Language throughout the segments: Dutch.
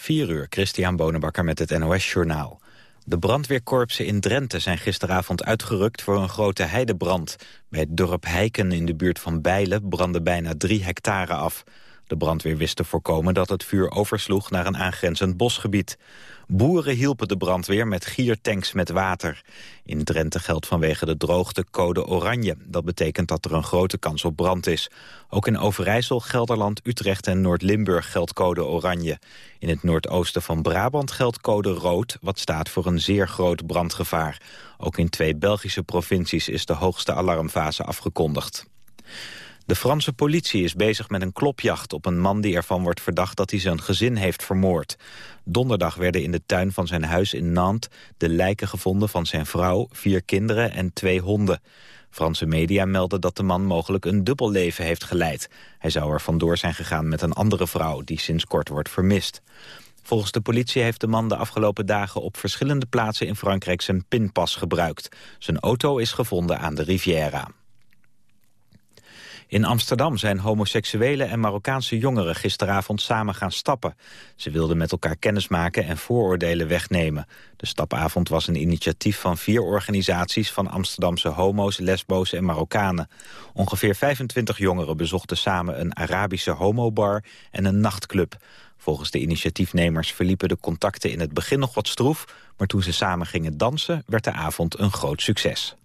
4 uur, Christian Bonenbakker met het NOS Journaal. De brandweerkorpsen in Drenthe zijn gisteravond uitgerukt voor een grote heidebrand. Bij het dorp Heiken in de buurt van Bijlen brandde bijna drie hectare af. De brandweer wist te voorkomen dat het vuur oversloeg naar een aangrenzend bosgebied. Boeren hielpen de brandweer met giertanks met water. In Drenthe geldt vanwege de droogte code oranje. Dat betekent dat er een grote kans op brand is. Ook in Overijssel, Gelderland, Utrecht en Noord-Limburg geldt code oranje. In het noordoosten van Brabant geldt code rood, wat staat voor een zeer groot brandgevaar. Ook in twee Belgische provincies is de hoogste alarmfase afgekondigd. De Franse politie is bezig met een klopjacht op een man die ervan wordt verdacht dat hij zijn gezin heeft vermoord. Donderdag werden in de tuin van zijn huis in Nantes de lijken gevonden van zijn vrouw, vier kinderen en twee honden. Franse media melden dat de man mogelijk een dubbel leven heeft geleid. Hij zou er vandoor zijn gegaan met een andere vrouw die sinds kort wordt vermist. Volgens de politie heeft de man de afgelopen dagen op verschillende plaatsen in Frankrijk zijn pinpas gebruikt. Zijn auto is gevonden aan de Riviera. In Amsterdam zijn homoseksuele en Marokkaanse jongeren gisteravond samen gaan stappen. Ze wilden met elkaar kennismaken en vooroordelen wegnemen. De stapavond was een initiatief van vier organisaties van Amsterdamse homo's, lesbo's en Marokkanen. Ongeveer 25 jongeren bezochten samen een Arabische homobar en een nachtclub. Volgens de initiatiefnemers verliepen de contacten in het begin nog wat stroef... maar toen ze samen gingen dansen werd de avond een groot succes.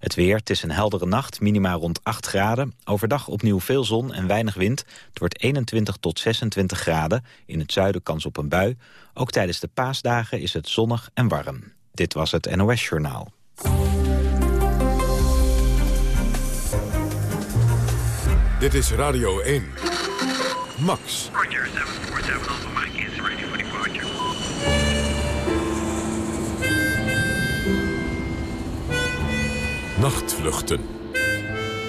Het weer, het is een heldere nacht, minima rond 8 graden. Overdag opnieuw veel zon en weinig wind. Het wordt 21 tot 26 graden. In het zuiden kans op een bui. Ook tijdens de paasdagen is het zonnig en warm. Dit was het NOS Journaal. Dit is Radio 1. Max. Nachtvluchten.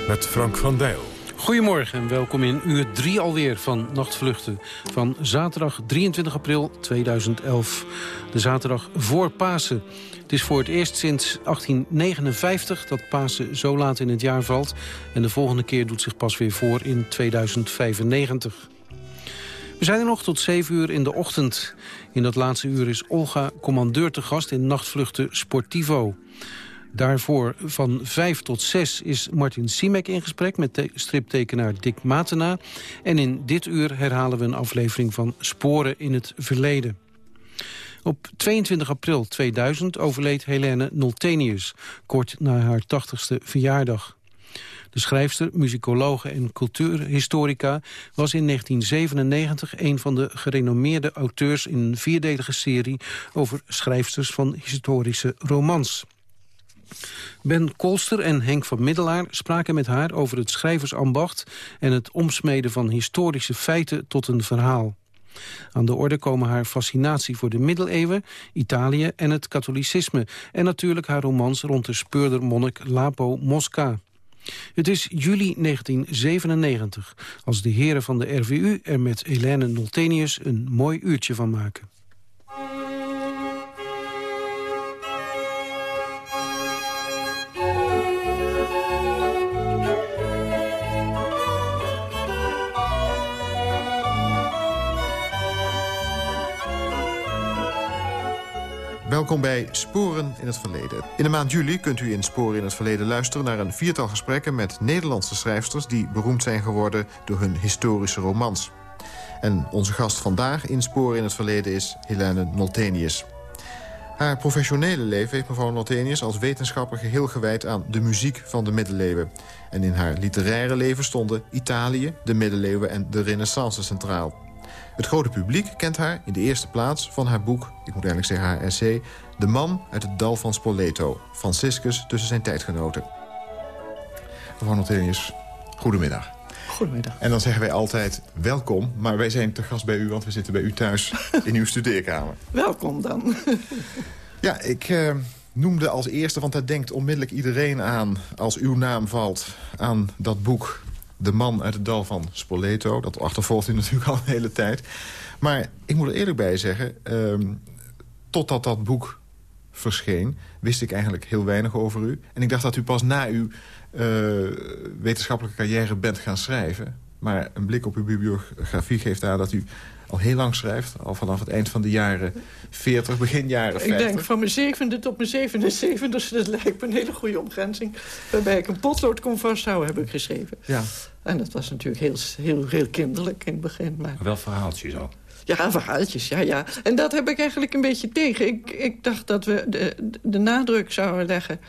Met Frank van Dijl. Goedemorgen en welkom in uur 3 alweer van Nachtvluchten. Van zaterdag 23 april 2011. De zaterdag voor Pasen. Het is voor het eerst sinds 1859 dat Pasen zo laat in het jaar valt. En de volgende keer doet zich pas weer voor in 2095. We zijn er nog tot 7 uur in de ochtend. In dat laatste uur is Olga commandeur te gast in Nachtvluchten Sportivo. Daarvoor van 5 tot 6 is Martin Simek in gesprek met striptekenaar Dick Matena. En in dit uur herhalen we een aflevering van Sporen in het Verleden. Op 22 april 2000 overleed Helene Noltenius, kort na haar 80ste verjaardag. De schrijfster, muzikologe en cultuurhistorica was in 1997 een van de gerenommeerde auteurs in een vierdelige serie over schrijfsters van historische romans. Ben Kolster en Henk van Middelaar spraken met haar over het schrijversambacht... en het omsmeden van historische feiten tot een verhaal. Aan de orde komen haar fascinatie voor de middeleeuwen, Italië en het katholicisme... en natuurlijk haar romans rond de speurdermonnik Lapo Mosca. Het is juli 1997 als de heren van de RVU er met Helene Noltenius een mooi uurtje van maken. Welkom bij Sporen in het Verleden. In de maand juli kunt u in Sporen in het Verleden luisteren... naar een viertal gesprekken met Nederlandse schrijfsters... die beroemd zijn geworden door hun historische romans. En onze gast vandaag in Sporen in het Verleden is Helene Noltenius. Haar professionele leven heeft mevrouw Noltenius als wetenschapper geheel gewijd aan de muziek van de middeleeuwen. En in haar literaire leven stonden Italië, de middeleeuwen en de renaissance centraal. Het grote publiek kent haar in de eerste plaats van haar boek... ik moet eigenlijk zeggen haar essay... De man uit het dal van Spoleto. Franciscus tussen zijn tijdgenoten. Mevrouw Notenius, goedemiddag. Goedemiddag. En dan zeggen wij altijd welkom, maar wij zijn te gast bij u... want we zitten bij u thuis in uw studeerkamer. welkom dan. ja, ik uh, noemde als eerste, want daar denkt onmiddellijk iedereen aan... als uw naam valt aan dat boek de man uit het dal van Spoleto. Dat achtervolgt u natuurlijk al een hele tijd. Maar ik moet er eerlijk bij zeggen... Um, totdat dat boek verscheen, wist ik eigenlijk heel weinig over u. En ik dacht dat u pas na uw uh, wetenschappelijke carrière bent gaan schrijven. Maar een blik op uw bibliografie geeft aan dat u al heel lang schrijft. Al vanaf het eind van de jaren 40, begin jaren 50. Ik denk van mijn zevende tot mijn 77 dat lijkt me een hele goede omgrenzing. Waarbij ik een potlood kon vasthouden, heb ik geschreven. Ja. En dat was natuurlijk heel, heel, heel kinderlijk in het begin. Maar... Wel verhaaltjes al. Ja, verhaaltjes, ja, ja. En dat heb ik eigenlijk een beetje tegen. Ik, ik dacht dat we de, de nadruk zouden leggen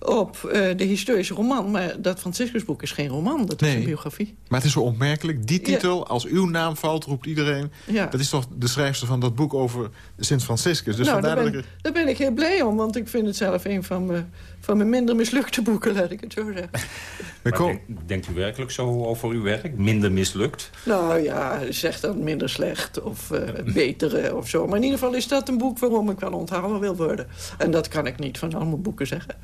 op uh, de historische roman. Maar dat Franciscusboek is geen roman, dat is een biografie. Maar het is zo opmerkelijk. Die titel, als uw naam valt, roept iedereen... Ja. dat is toch de schrijfster van dat boek over Sint Franciscus. Dus nou, daar ben, ik... daar ben ik heel blij om, want ik vind het zelf een van mijn, van mijn minder mislukte boeken, laat ik het zo zeggen. Maar denkt u werkelijk zo over uw werk? Minder mislukt? Nou ja, zeg dan minder slecht of uh, betere of zo. Maar in ieder geval is dat een boek waarom ik wel onthouden wil worden. En dat kan ik niet van al mijn boeken zeggen.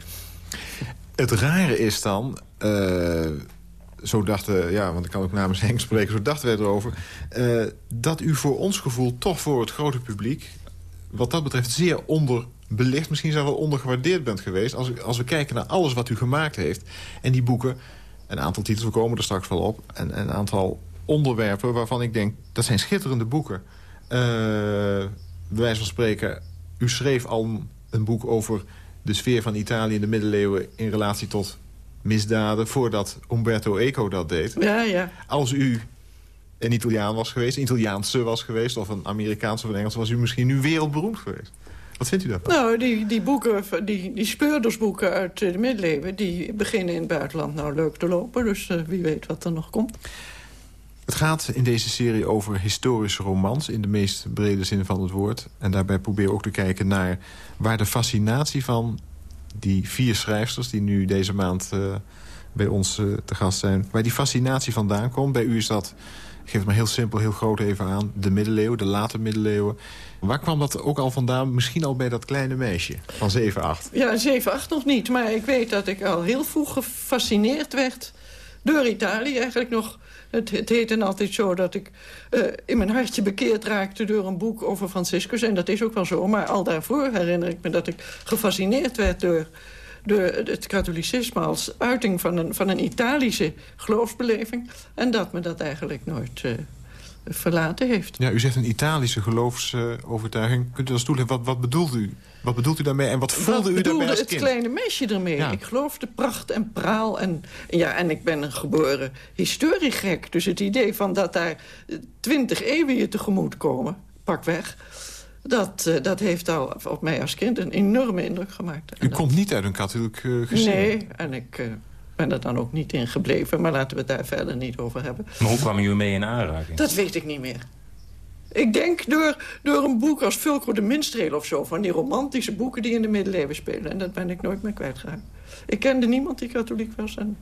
Het rare is dan... Uh, zo dachten, ja, want ik kan ook namens Henk spreken... zo dachten wij erover... Uh, dat u voor ons gevoel toch voor het grote publiek... wat dat betreft zeer onderbelicht... misschien zelfs wel ondergewaardeerd bent geweest... Als, als we kijken naar alles wat u gemaakt heeft. En die boeken, een aantal titels, komen er straks wel op... en, een aantal onderwerpen waarvan ik denk... dat zijn schitterende boeken. Uh, van spreken, u schreef al een boek over de sfeer van Italië in de middeleeuwen... in relatie tot misdaden, voordat Umberto Eco dat deed. Ja, ja. Als u een Italiaan was geweest, een Italiaanse was geweest... of een Amerikaanse of een Engels, was u misschien nu wereldberoemd geweest. Wat vindt u daarvan? Nou, die, die boeken, die, die speurdersboeken uit de middeleeuwen... die beginnen in het buitenland nou leuk te lopen. Dus uh, wie weet wat er nog komt. Het gaat in deze serie over historische romans... in de meest brede zin van het woord. En daarbij proberen we ook te kijken naar waar de fascinatie van die vier schrijfsters... die nu deze maand uh, bij ons uh, te gast zijn... waar die fascinatie vandaan komt. Bij u is dat, ik geef het maar heel simpel, heel groot even aan... de middeleeuwen, de late middeleeuwen. Waar kwam dat ook al vandaan? Misschien al bij dat kleine meisje van 7, 8? Ja, 7, 8 nog niet. Maar ik weet dat ik al heel vroeg gefascineerd werd door Italië. Eigenlijk nog het, het heette altijd zo dat ik uh, in mijn hartje bekeerd raakte... door een boek over Franciscus. En dat is ook wel zo. Maar al daarvoor herinner ik me dat ik gefascineerd werd door het katholicisme als uiting van een, van een Italische geloofsbeleving. En dat me dat eigenlijk nooit uh, verlaten heeft. Ja, u zegt een Italische geloofsovertuiging. Kunt u dat toelichten? Wat, wat bedoelt u? Wat bedoelt u daarmee en wat voelde u daarbij als kind? het kleine meisje ermee. Ik geloof de pracht en praal. En, ja, en ik ben een geboren historiegek. Dus het idee van dat daar twintig eeuwen je tegemoet komen, pak weg... Dat, uh, dat heeft al op mij als kind een enorme indruk gemaakt. U komt niet uit een katholiek uh, gezin? Nee, en ik... Uh, ben er dan ook niet in gebleven. Maar laten we het daar verder niet over hebben. Maar hoe kwamen jullie mee in aanraking? Dat weet ik niet meer. Ik denk door, door een boek als Fulco de Minstreel of zo... van die romantische boeken die in de middeleeuwen spelen. En dat ben ik nooit meer kwijtgeraakt. Ik kende niemand die katholiek was. En,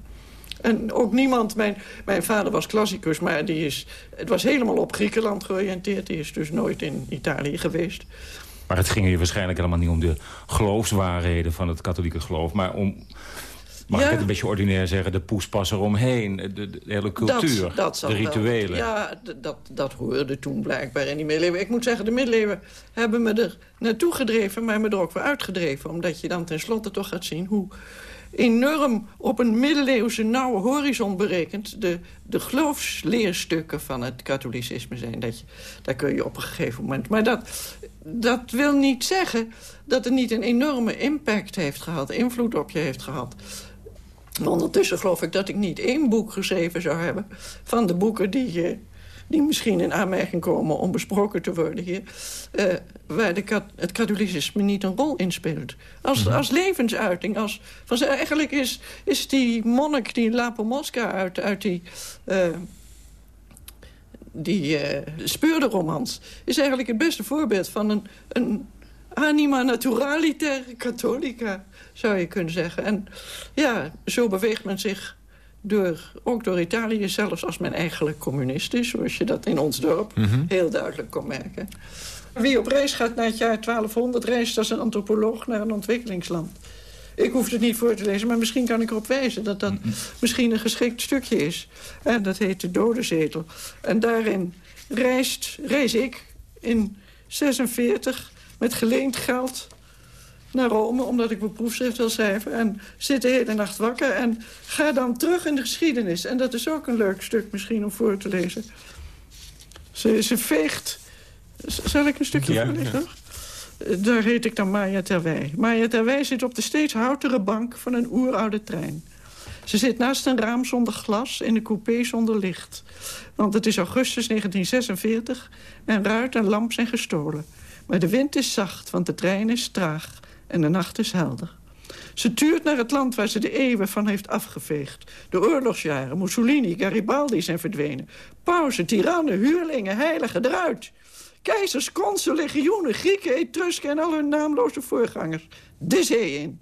en ook niemand... Mijn, mijn vader was klassicus, maar die is, het was helemaal op Griekenland georiënteerd. Die is dus nooit in Italië geweest. Maar het ging je waarschijnlijk helemaal niet om de geloofswaarheden van het katholieke geloof... maar om mag ik het een beetje ordinair zeggen, de poespas eromheen. De, de, hele cultuur, dat, de rituelen. ja, dat, dat hoorde toen blijkbaar in die middeleeuwen. Ik moet zeggen, de middeleeuwen hebben me er naartoe gedreven... maar me er ook weer uitgedreven. Omdat je dan tenslotte toch gaat zien hoe enorm op een middeleeuwse nauwe horizon berekend... de, de geloofsleerstukken van het katholicisme zijn. Dat je, daar kun je op een gegeven moment... Maar dat, dat wil niet zeggen dat het niet een enorme impact heeft gehad... invloed op je heeft gehad. Ondertussen geloof ik dat ik niet één boek geschreven zou hebben... van de boeken die, uh, die misschien in aanmerking komen om besproken te worden hier... Uh, waar de het katholicisme niet een rol in speelt. Als, mhm. als levensuiting. Als, van, eigenlijk is, is die monnik, die Lapomosca uit, uit die... Uh, die speurderromans is eigenlijk het beste voorbeeld van een, een anima naturaliter catholica zou je kunnen zeggen. En ja, zo beweegt men zich door, ook door Italië, zelfs als men eigenlijk communist is... zoals je dat in ons dorp mhm. heel duidelijk kon merken. Wie op reis gaat naar het jaar 1200... reist als een antropoloog naar een ontwikkelingsland. Ik hoef het niet voor te lezen, maar misschien kan ik erop wijzen... dat dat mhm. misschien een geschikt stukje is. En dat heet de Dodenzetel. En daarin reist, reis ik in 46 met geleend geld naar Rome, omdat ik mijn proefschrift wil schrijven. En zit de hele nacht wakker en ga dan terug in de geschiedenis. En dat is ook een leuk stuk misschien om voor te lezen. Ze, ze veegt... Zal ik een stukje ja, voorlezen? Ja. Daar heet ik dan Maya Terwij. Maya Terwij zit op de steeds houtere bank van een oeroude trein. Ze zit naast een raam zonder glas in een coupé zonder licht. Want het is augustus 1946 en ruit en lamp zijn gestolen. Maar de wind is zacht, want de trein is traag en de nacht is helder. Ze tuurt naar het land waar ze de eeuwen van heeft afgeveegd. De oorlogsjaren, Mussolini, Garibaldi zijn verdwenen. Pauzen, tirannen, huurlingen, heiligen, eruit. Keizers, consul, legioenen, Grieken, Etrusken en al hun naamloze voorgangers. De zee in.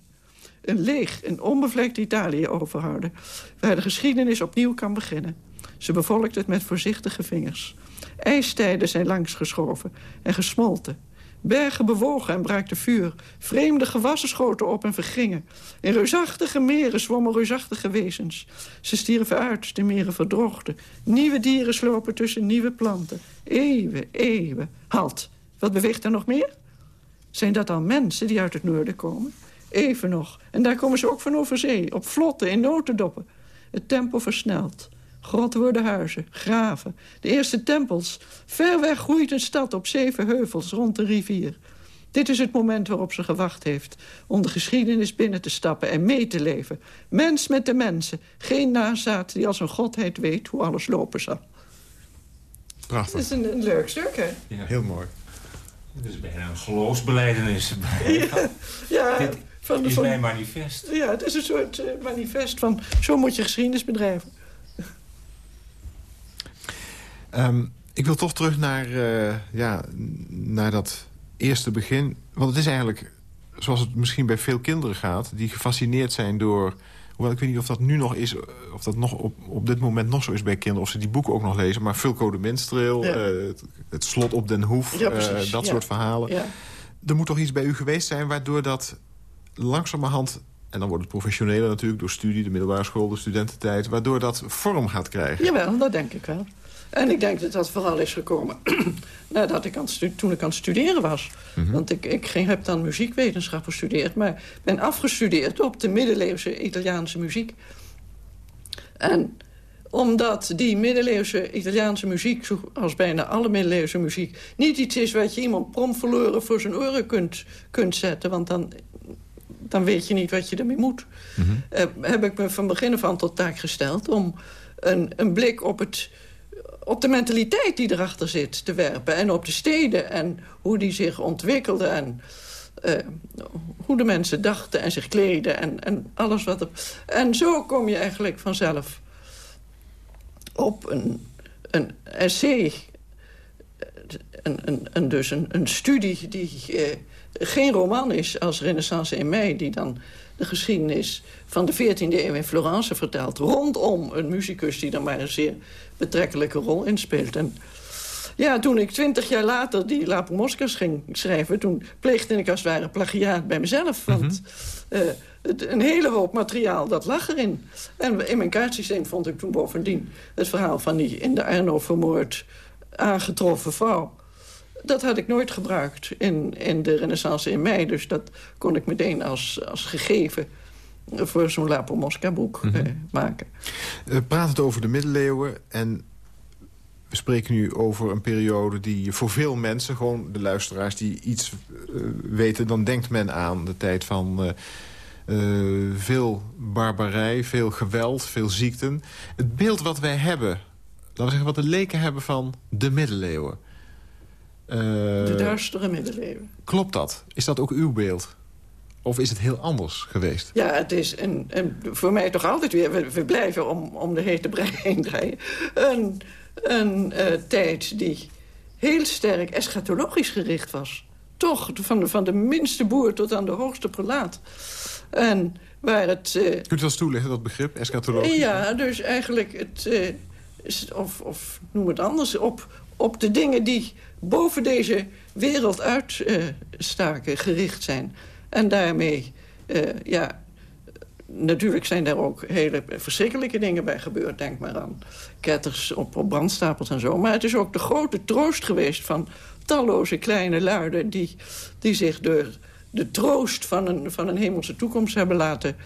Een leeg en onbevlekt Italië overhouden... waar de geschiedenis opnieuw kan beginnen. Ze bevolkt het met voorzichtige vingers. IJstijden zijn langsgeschoven en gesmolten. Bergen bewogen en braakten vuur. Vreemde gewassen schoten op en vergingen. In reusachtige meren zwommen reusachtige wezens. Ze stierven uit, de meren verdroogden. Nieuwe dieren slopen tussen nieuwe planten. Eeuwen, eeuwen. Halt, wat beweegt er nog meer? Zijn dat al mensen die uit het noorden komen? Even nog. En daar komen ze ook van over zee, op vlotten, in notendoppen. Het tempo versnelt. Grotten worden huizen, graven, de eerste tempels. Ver weg groeit een stad op zeven heuvels rond de rivier. Dit is het moment waarop ze gewacht heeft. Om de geschiedenis binnen te stappen en mee te leven. Mens met de mensen. Geen nazaat die als een godheid weet hoe alles lopen zal. Prachtig. Het is een, een leuk stuk, hè? Ja. Heel mooi. Het is bijna een geloofsbeleidenis. Ja, ja Dit van, is van, mijn manifest. Ja, het is een soort uh, manifest van... zo moet je geschiedenis bedrijven. Um, ik wil toch terug naar, uh, ja, naar dat eerste begin. Want het is eigenlijk, zoals het misschien bij veel kinderen gaat... die gefascineerd zijn door... Hoewel ik weet niet of dat nu nog is... of dat nog op, op dit moment nog zo is bij kinderen... of ze die boeken ook nog lezen. Maar Fulco de Minstreel, ja. uh, het, het, slot op Den Hoef... Ja, uh, dat soort verhalen. Er moet toch iets bij u geweest zijn... waardoor dat langzamerhand en dan wordt het professioneler natuurlijk door studie, de middelbare school, de studententijd... waardoor dat vorm gaat krijgen. Jawel, dat denk ik wel. En ik denk dat dat vooral is gekomen nadat ik aan toen ik aan het studeren was. Mm -hmm. Want ik, ik ging, heb dan muziekwetenschap gestudeerd... maar ben afgestudeerd op de middeleeuwse Italiaanse muziek. En omdat die middeleeuwse Italiaanse muziek... zoals bijna alle middeleeuwse muziek... niet iets is wat je iemand verloren voor zijn oren kunt, kunt zetten... want dan, dan weet je niet wat je ermee moet... Mm -hmm. uh, heb ik me van begin af aan tot taak gesteld... om een, een blik op het op de mentaliteit die erachter zit te werpen. En op de steden en hoe die zich ontwikkelden. En uh, hoe de mensen dachten en zich kleden. En, en alles wat er... En zo kom je eigenlijk vanzelf op een, een essay. Een, een, een dus een, een studie die uh, geen roman is als Renaissance in mei... die dan de geschiedenis van de 14e eeuw in Florence vertelt... rondom een muzikus die dan maar een zeer betrekkelijke rol inspeelt. En ja, toen ik twintig jaar later die La Moscas ging schrijven... toen pleegde ik als het ware plagiaat bij mezelf. Want mm -hmm. uh, het, een hele hoop materiaal, dat lag erin. En in mijn kaartsysteem vond ik toen bovendien... het verhaal van die in de Arno vermoord aangetroffen vrouw. Dat had ik nooit gebruikt in, in de renaissance in mei. Dus dat kon ik meteen als, als gegeven voor zo'n Lapo Mosca boek mm -hmm. eh, maken. We praten het over de middeleeuwen en we spreken nu over een periode die voor veel mensen... gewoon de luisteraars die iets uh, weten... dan denkt men aan de tijd van uh, veel barbarij, veel geweld, veel ziekten. Het beeld wat wij hebben, laten we zeggen wat de leken hebben van de middeleeuwen... de duistere middeleeuwen. Klopt dat? Is dat ook uw beeld? Of is het heel anders geweest? Ja, het is een, een voor mij toch altijd weer... We, we, blijven om, om de hete brei heen draaien. Een, een uh, tijd die heel sterk eschatologisch gericht was. Toch, van de, van de minste boer tot aan de hoogste prelaat. En waar het... Uh, Kunt u dat eens toelichten, dat begrip, eschatologisch? Ja, dus eigenlijk het... Uh, of, of noem het anders, op, op de dingen die boven deze wereld uitstaken gericht zijn. En daarmee, uh, ja, natuurlijk zijn daar ook hele verschrikkelijke dingen bij gebeurd. Denk maar aan ketters op, op brandstapels en zo. Maar het is ook de grote troost geweest van talloze kleine luiden... die, die zich door de troost van een, van een hemelse toekomst hebben laten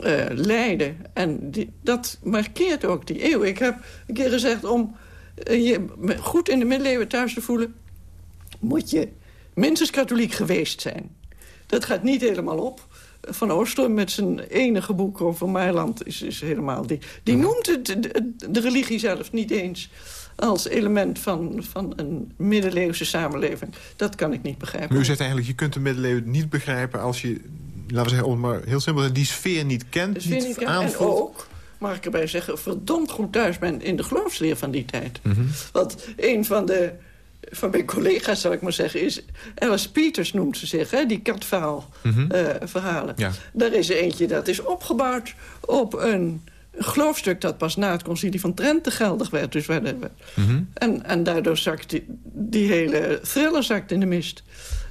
uh, leiden. En die, dat markeert ook die eeuw. Ik heb een keer gezegd om eh, je goed in de middeleeuwen thuis te voelen... moet je minstens katholiek geweest zijn. Dat gaat niet helemaal op. Van Oostrom met zijn enige boek over Mailand is, is helemaal... Die, die noemt het, de, de religie zelf niet eens als element van, van een middeleeuwse samenleving. Dat kan ik niet begrijpen. Maar u zegt eigenlijk, je kunt de middeleeuwen niet begrijpen... als je, laten we zeggen, om maar heel simpel die sfeer niet kent, sfeer niet, niet aanvoelt. En ook, mag ik erbij zeggen, verdomd goed thuis ben in de geloofsleer van die tijd. Mm Want een van de van mijn collega's, zal ik maar zeggen, is... Alice Peters noemt ze zich, hè, die katverhaal mm verhalen. Ja. Daar is er eentje dat is opgebouwd op een geloofstuk... dat pas na het concilie van Trent geldig werd. Dus werden, mm en, en daardoor zakt die, die hele thriller zakt in de mist.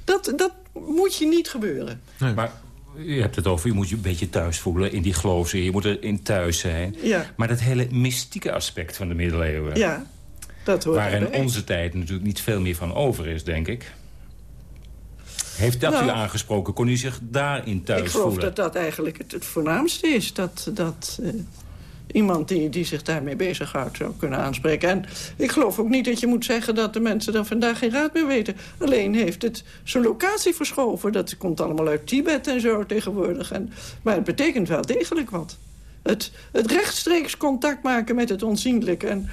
Dat, dat moet je niet gebeuren. Nee. Maar je hebt het over, je moet je een beetje thuis voelen in die geloofsleer. Je moet erin thuis zijn. Ja. Maar dat hele mystieke aspect van de middeleeuwen... Ja. Dat hoort Waar in onze tijd natuurlijk niet veel meer van over is, denk ik. Heeft dat nou, u aangesproken? Kon u zich daarin thuis voelen? Ik geloof voelen? dat dat eigenlijk het, het voornaamste is. Dat, dat uh, iemand die, die zich daarmee bezighoudt zou kunnen aanspreken. En ik geloof ook niet dat je moet zeggen dat de mensen dan vandaag geen raad meer weten. Alleen heeft het zijn locatie verschoven. Dat komt allemaal uit Tibet en zo tegenwoordig. En, maar het betekent wel degelijk wat. Het, het rechtstreeks contact maken met het onzienlijke. En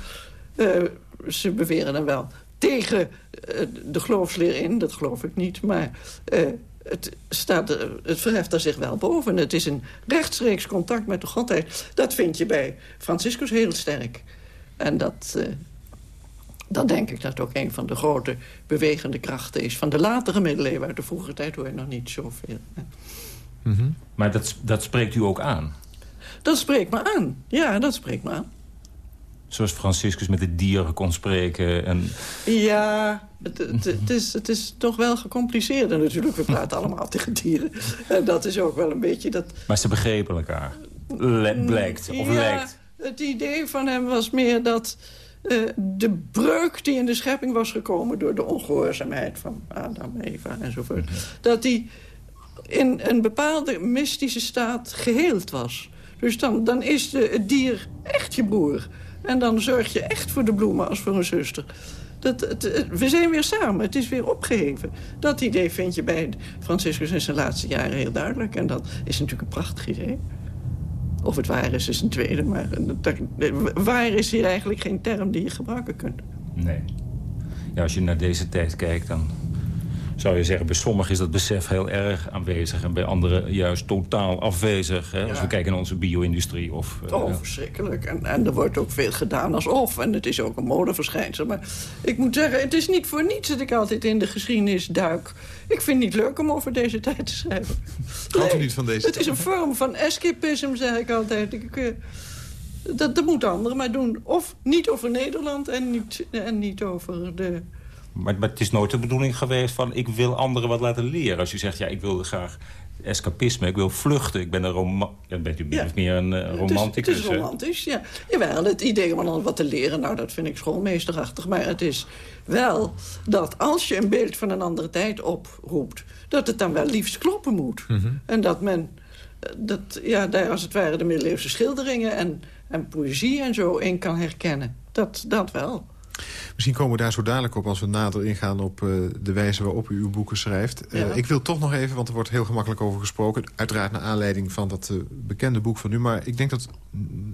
uh, ze beweren dan wel tegen uh, de geloofsleer in. Dat geloof ik niet, maar uh, het, staat, uh, het verheft er zich wel boven. Het is een rechtstreeks contact met de godheid. Dat vind je bij Franciscus heel sterk. En dat, dan denk ik dat ook een van de grote bewegende krachten is... van de latere middeleeuwen. Uit de vroege tijd hoor je nog niet zoveel. Mm -hmm. Maar dat, dat spreekt u ook aan? Dat spreekt me aan. Ja, dat spreekt me aan. Zoals Franciscus met de dieren kon spreken. En... Ja, het, het, het, is, het is toch wel gecompliceerder natuurlijk. We praten allemaal tegen dieren. En dat is ook wel een beetje dat... Maar ze begrepen elkaar. Le blijkt, of ja, lijkt. Het idee van hem was meer dat... Uh, de breuk die in de schepping was gekomen... door de ongehoorzaamheid van Adam, Eva enzovoort... Mm dat die in een bepaalde mystische staat geheeld was. Dus dan, dan is de, het dier echt je broer. En dan zorg je echt voor de bloemen als voor een zuster. Dat, we zijn weer samen, het is weer opgeheven. Dat idee vind je bij Franciscus in zijn laatste jaren heel duidelijk. En dat is natuurlijk een prachtig idee. Of het waar is, is een tweede. Maar waar is hier eigenlijk geen term die je gebruiken kunt. Nee. Ja, als je naar deze tijd kijkt, dan zou je zeggen, bij sommigen is dat besef heel erg aanwezig... en bij anderen juist totaal afwezig. Hè? Als we kijken naar onze bio-industrie. Of, uh, oh, verschrikkelijk. En, en er wordt ook veel gedaan alsof. En het is ook een modeverschijnsel. Maar ik moet zeggen, het is niet voor niets dat ik altijd in de geschiedenis duik. Ik vind het niet leuk om over deze tijd te schrijven. Houdt u niet van deze Het is een vorm van escapism, zeg ik altijd. Ik, uh, dat, dat moeten anderen maar doen. Of niet over Nederland en niet, en niet over de maar, maar, het is nooit de bedoeling geweest van... ik wil anderen wat laten leren. Als je zegt, ja, ik wil graag escapisme, ik wil vluchten. Ik ben een roman... Dan bent u meer of meer een uh, romanticus. Het is, het is romantisch, ja. Jawel, het idee om dan wat te leren... nou, dat vind ik schoolmeesterachtig. Maar het is wel dat als je een beeld van een andere tijd oproept... dat het dan wel liefst kloppen moet. Mm -hmm. En dat men... Eh, dat, ja, daar als het ware de middeleeuwse schilderingen... en, en poëzie en zo in kan herkennen. Dat, dat wel. Misschien komen we daar zo dadelijk op als we nader ingaan op uh, de wijze waarop u uw boeken schrijft. Ja. Ik wil toch nog even, want er wordt heel gemakkelijk over gesproken. Uiteraard naar aanleiding van dat uh, bekende boek van u. Maar ik denk dat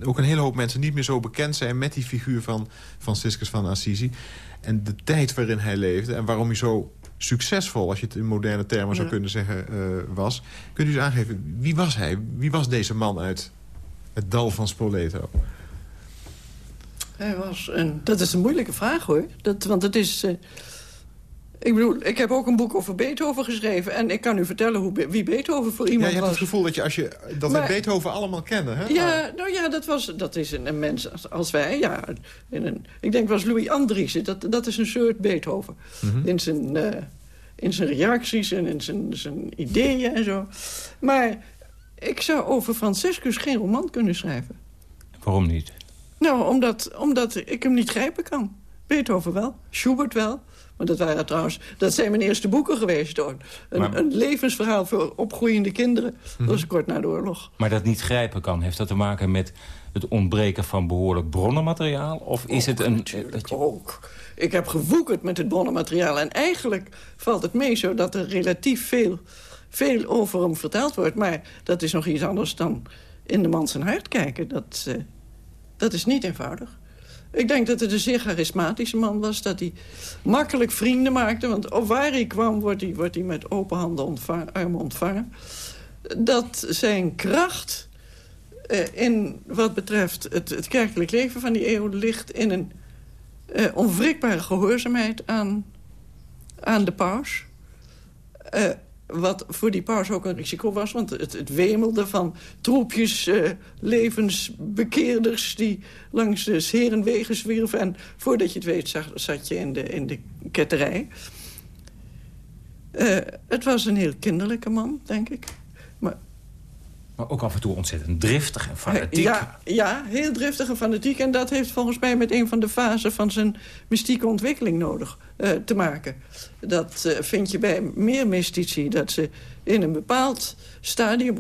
ook een hele hoop mensen niet meer zo bekend zijn... met die figuur van Franciscus van Assisi. En de tijd waarin hij leefde en waarom hij zo succesvol... als je het in moderne termen ja. zou kunnen zeggen, was. Kunt u eens aangeven, wie was hij? Wie was deze man uit het dal van Spoleto? Hij was een... Dat is een moeilijke vraag, hoor. Dat, want het is... Uh, ik bedoel, ik heb ook een boek over Beethoven geschreven... en ik kan u vertellen hoe, wie Beethoven voor iemand was. Ja, je hebt het gevoel dat, je, als je, dat maar, we Beethoven allemaal kennen, hè? Ja, nou ja, dat, was, dat is een, een mens als, als, wij. Ja, in een, ik denk was Louis Andriessen. Dat, dat is een soort Beethoven. Mm -hmm. In zijn... Uh, in zijn reacties en in zijn, zijn ideeën en zo. Maar ik zou over Franciscus geen roman kunnen schrijven. Waarom niet? Nou, omdat, omdat ik hem niet grijpen kan. Beethoven wel, Schubert wel, Maar dat waren trouwens, dat zijn mijn eerste boeken geweest hoor. Een, een levensverhaal voor opgroeiende kinderen. Dat was mhm. kort na de oorlog. Maar dat niet grijpen kan, heeft dat te maken met het ontbreken van behoorlijk bronnenmateriaal? Of is het een... Natuurlijk ook. Ik heb gewoekerd met het bronnenmateriaal. En eigenlijk valt het mee zo dat er relatief veel, veel over hem verteld wordt. Maar dat is nog iets anders dan in de man zijn hart kijken. Dat, uh, dat is niet eenvoudig. Ik denk dat het een zeer charismatische man was. Dat hij makkelijk vrienden maakte. Want waar hij kwam, wordt hij, wordt hij met open handen armen ontvangen. Dat zijn kracht uh, in wat betreft het, het, kerkelijk leven van die eeuw... ligt in een uh, onwrikbare gehoorzaamheid aan, aan de paus. Uh, wat voor die paus ook een risico was. Want het, het wemelde van troepjes uh, levensbekeerders... die langs de herenwegen zwierven. En voordat je het weet zat je in de, in de ketterij. Uh, het was een heel kinderlijke man, denk ik. Maar ook af en toe ontzettend driftig en fanatiek. Ja, ja, heel driftig en fanatiek. En dat heeft volgens mij met een van de fasen van zijn mystieke ontwikkeling nodig uh, te maken. Dat uh, vind je bij meer mystici. Dat ze in een bepaald stadium...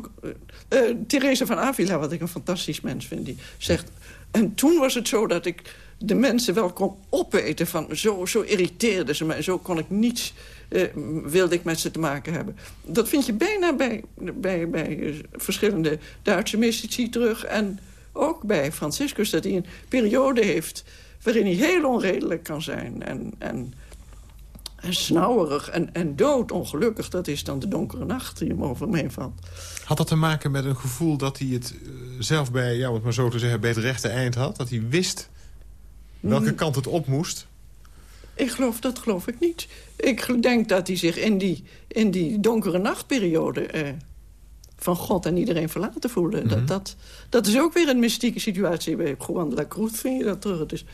Uh, Therese van Avila, wat ik een fantastisch mens vind, die zegt... En toen was het zo dat ik de mensen wel kon opeten. Van, zo, zo irriteerden ze mij. Zo kon ik niets uh, wilde ik met ze te maken hebben. Dat vind je bijna bij, bij, bij eh, verschillende Duitse mystici terug. En ook bij Franciscus, dat hij een periode heeft... waarin hij heel onredelijk kan zijn en, en, en snauwerig en, en doodongelukkig. Dat is dan de donkere nacht die hem over me heen valt. Had dat te maken met een gevoel dat hij het eh, zelf bij, ja, om het maar zo te zeggen, bij het rechte eind had? Dat hij wist welke mm. kant het op moest? Ik geloof, dat geloof ik niet. Ik denk dat hij zich in die, in die donkere nachtperiode... Eh, van God en iedereen verlaten voelde. dat, mhm. dat, dat is ook weer een mystieke situatie. Bij Juan de la Cruz vind je dat terug. Dus,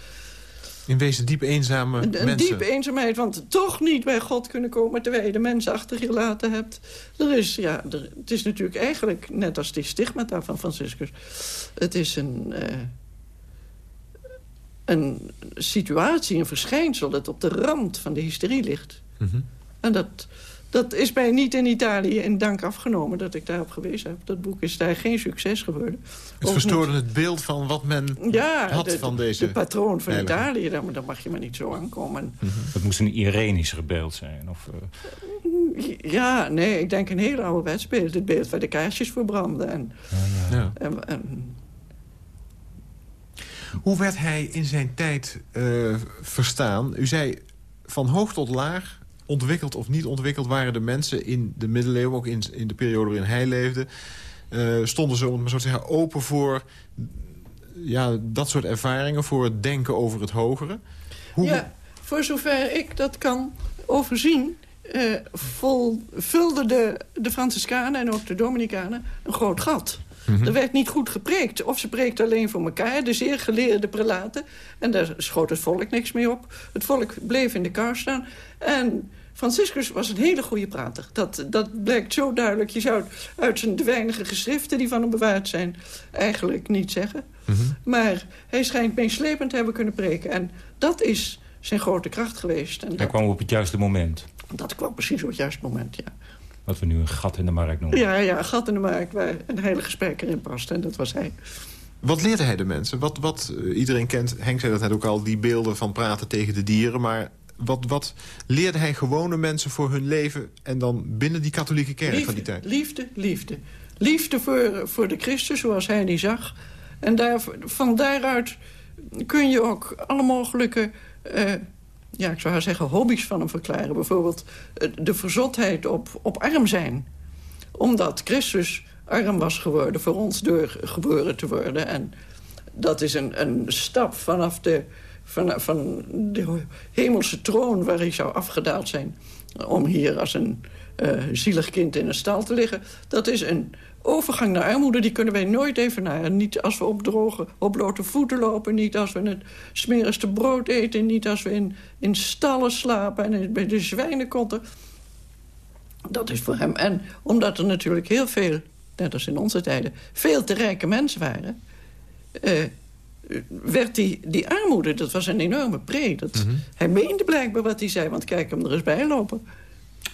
in wezen diep eenzame een, mensen. Een diepe eenzaamheid, want toch niet bij God kunnen komen... terwijl je de mensen achter je hebt. Er is, ja, er, het is natuurlijk eigenlijk net als die stigmata van Franciscus. Het is een... Uh, een situatie, een verschijnsel... dat op de rand van de hysterie ligt. Mhm. En dat, dat is mij niet in Italië in dank afgenomen dat ik daarop gewezen heb. Dat boek is daar geen succes geworden. Het verstoorde het beeld van wat men had van deze... de patroon van Italië, daar, mag je maar niet zo aankomen. Mm Het moest een irenischer beeld zijn? Of, uh... Ja, nee, ik denk een hele oude beeld. Het beeld waar de kaarsjes voor branden. En, ja. en, en hoe werd hij in zijn tijd uh, verstaan? U zei van hoog tot laag, ontwikkeld of niet ontwikkeld... waren de mensen in de middeleeuwen, ook in, in de periode waarin hij leefde... Uh, stonden ze, om zo te zeggen, open voor ja, dat soort ervaringen... voor het denken over het hogere? Hoe... Ja, voor zover ik dat kan overzien... Uh, vol, vulden de, de Franciscanen en ook de Dominicanen een groot gat. Mhm. Er werd niet goed gepreekt. Of ze preekten alleen voor elkaar, de zeer geleerde prelaten. En daar schoot het volk niks mee op. Het volk bleef in de kar staan. En Franciscus was een hele goede prater. Dat, dat blijkt zo duidelijk. Je zou uit zijn de weinige geschriften die van hem bewaard zijn... eigenlijk niet zeggen. Mhm. Maar hij schijnt meeslepend te hebben kunnen preken. En dat is zijn grote kracht geweest. En hij kwam op het juiste moment. Dat kwam precies op het juiste moment, ja. Wat we nu een gat in de markt noemen. Ja, ja een gat in de markt waar een hele gesprek erin past. En dat was hij. Wat leerde hij de mensen? Wat, wat, uh, iedereen kent, Henk zei dat net ook al, die beelden van praten tegen de dieren. Maar wat, wat leerde hij gewone mensen voor hun leven... en dan binnen die katholieke kerk liefde, van die tijd? Liefde, liefde. Liefde voor, voor de Christus, zoals hij die zag. En daar, van daaruit kun je ook alle mogelijke... Uh, ja, ik zou haar zeggen, hobby's van hem verklaren. Bijvoorbeeld eh, de verzotheid op, op arm zijn. Omdat Christus arm was geworden voor ons door geboren te worden. En dat is een, een stap vanaf de, van, van de hemelse troon waar hij zou afgedaald zijn... om hier als een uh, zielig kind in een stal te liggen. Dat is een overgang naar armoede, die kunnen wij nooit even naar. Niet als we op droge, op blote voeten lopen. Niet als we het smerigste brood eten. Niet als we in, in stallen slapen en bij de zwijnenkotten. Dat is voor hem. En omdat er natuurlijk heel veel, net als in onze tijden... veel te rijke mensen waren... Uh, werd die, die armoede, dat was een enorme pre. Dat, mhm. Hij meende blijkbaar wat hij zei, want kijk hem er eens bij lopen.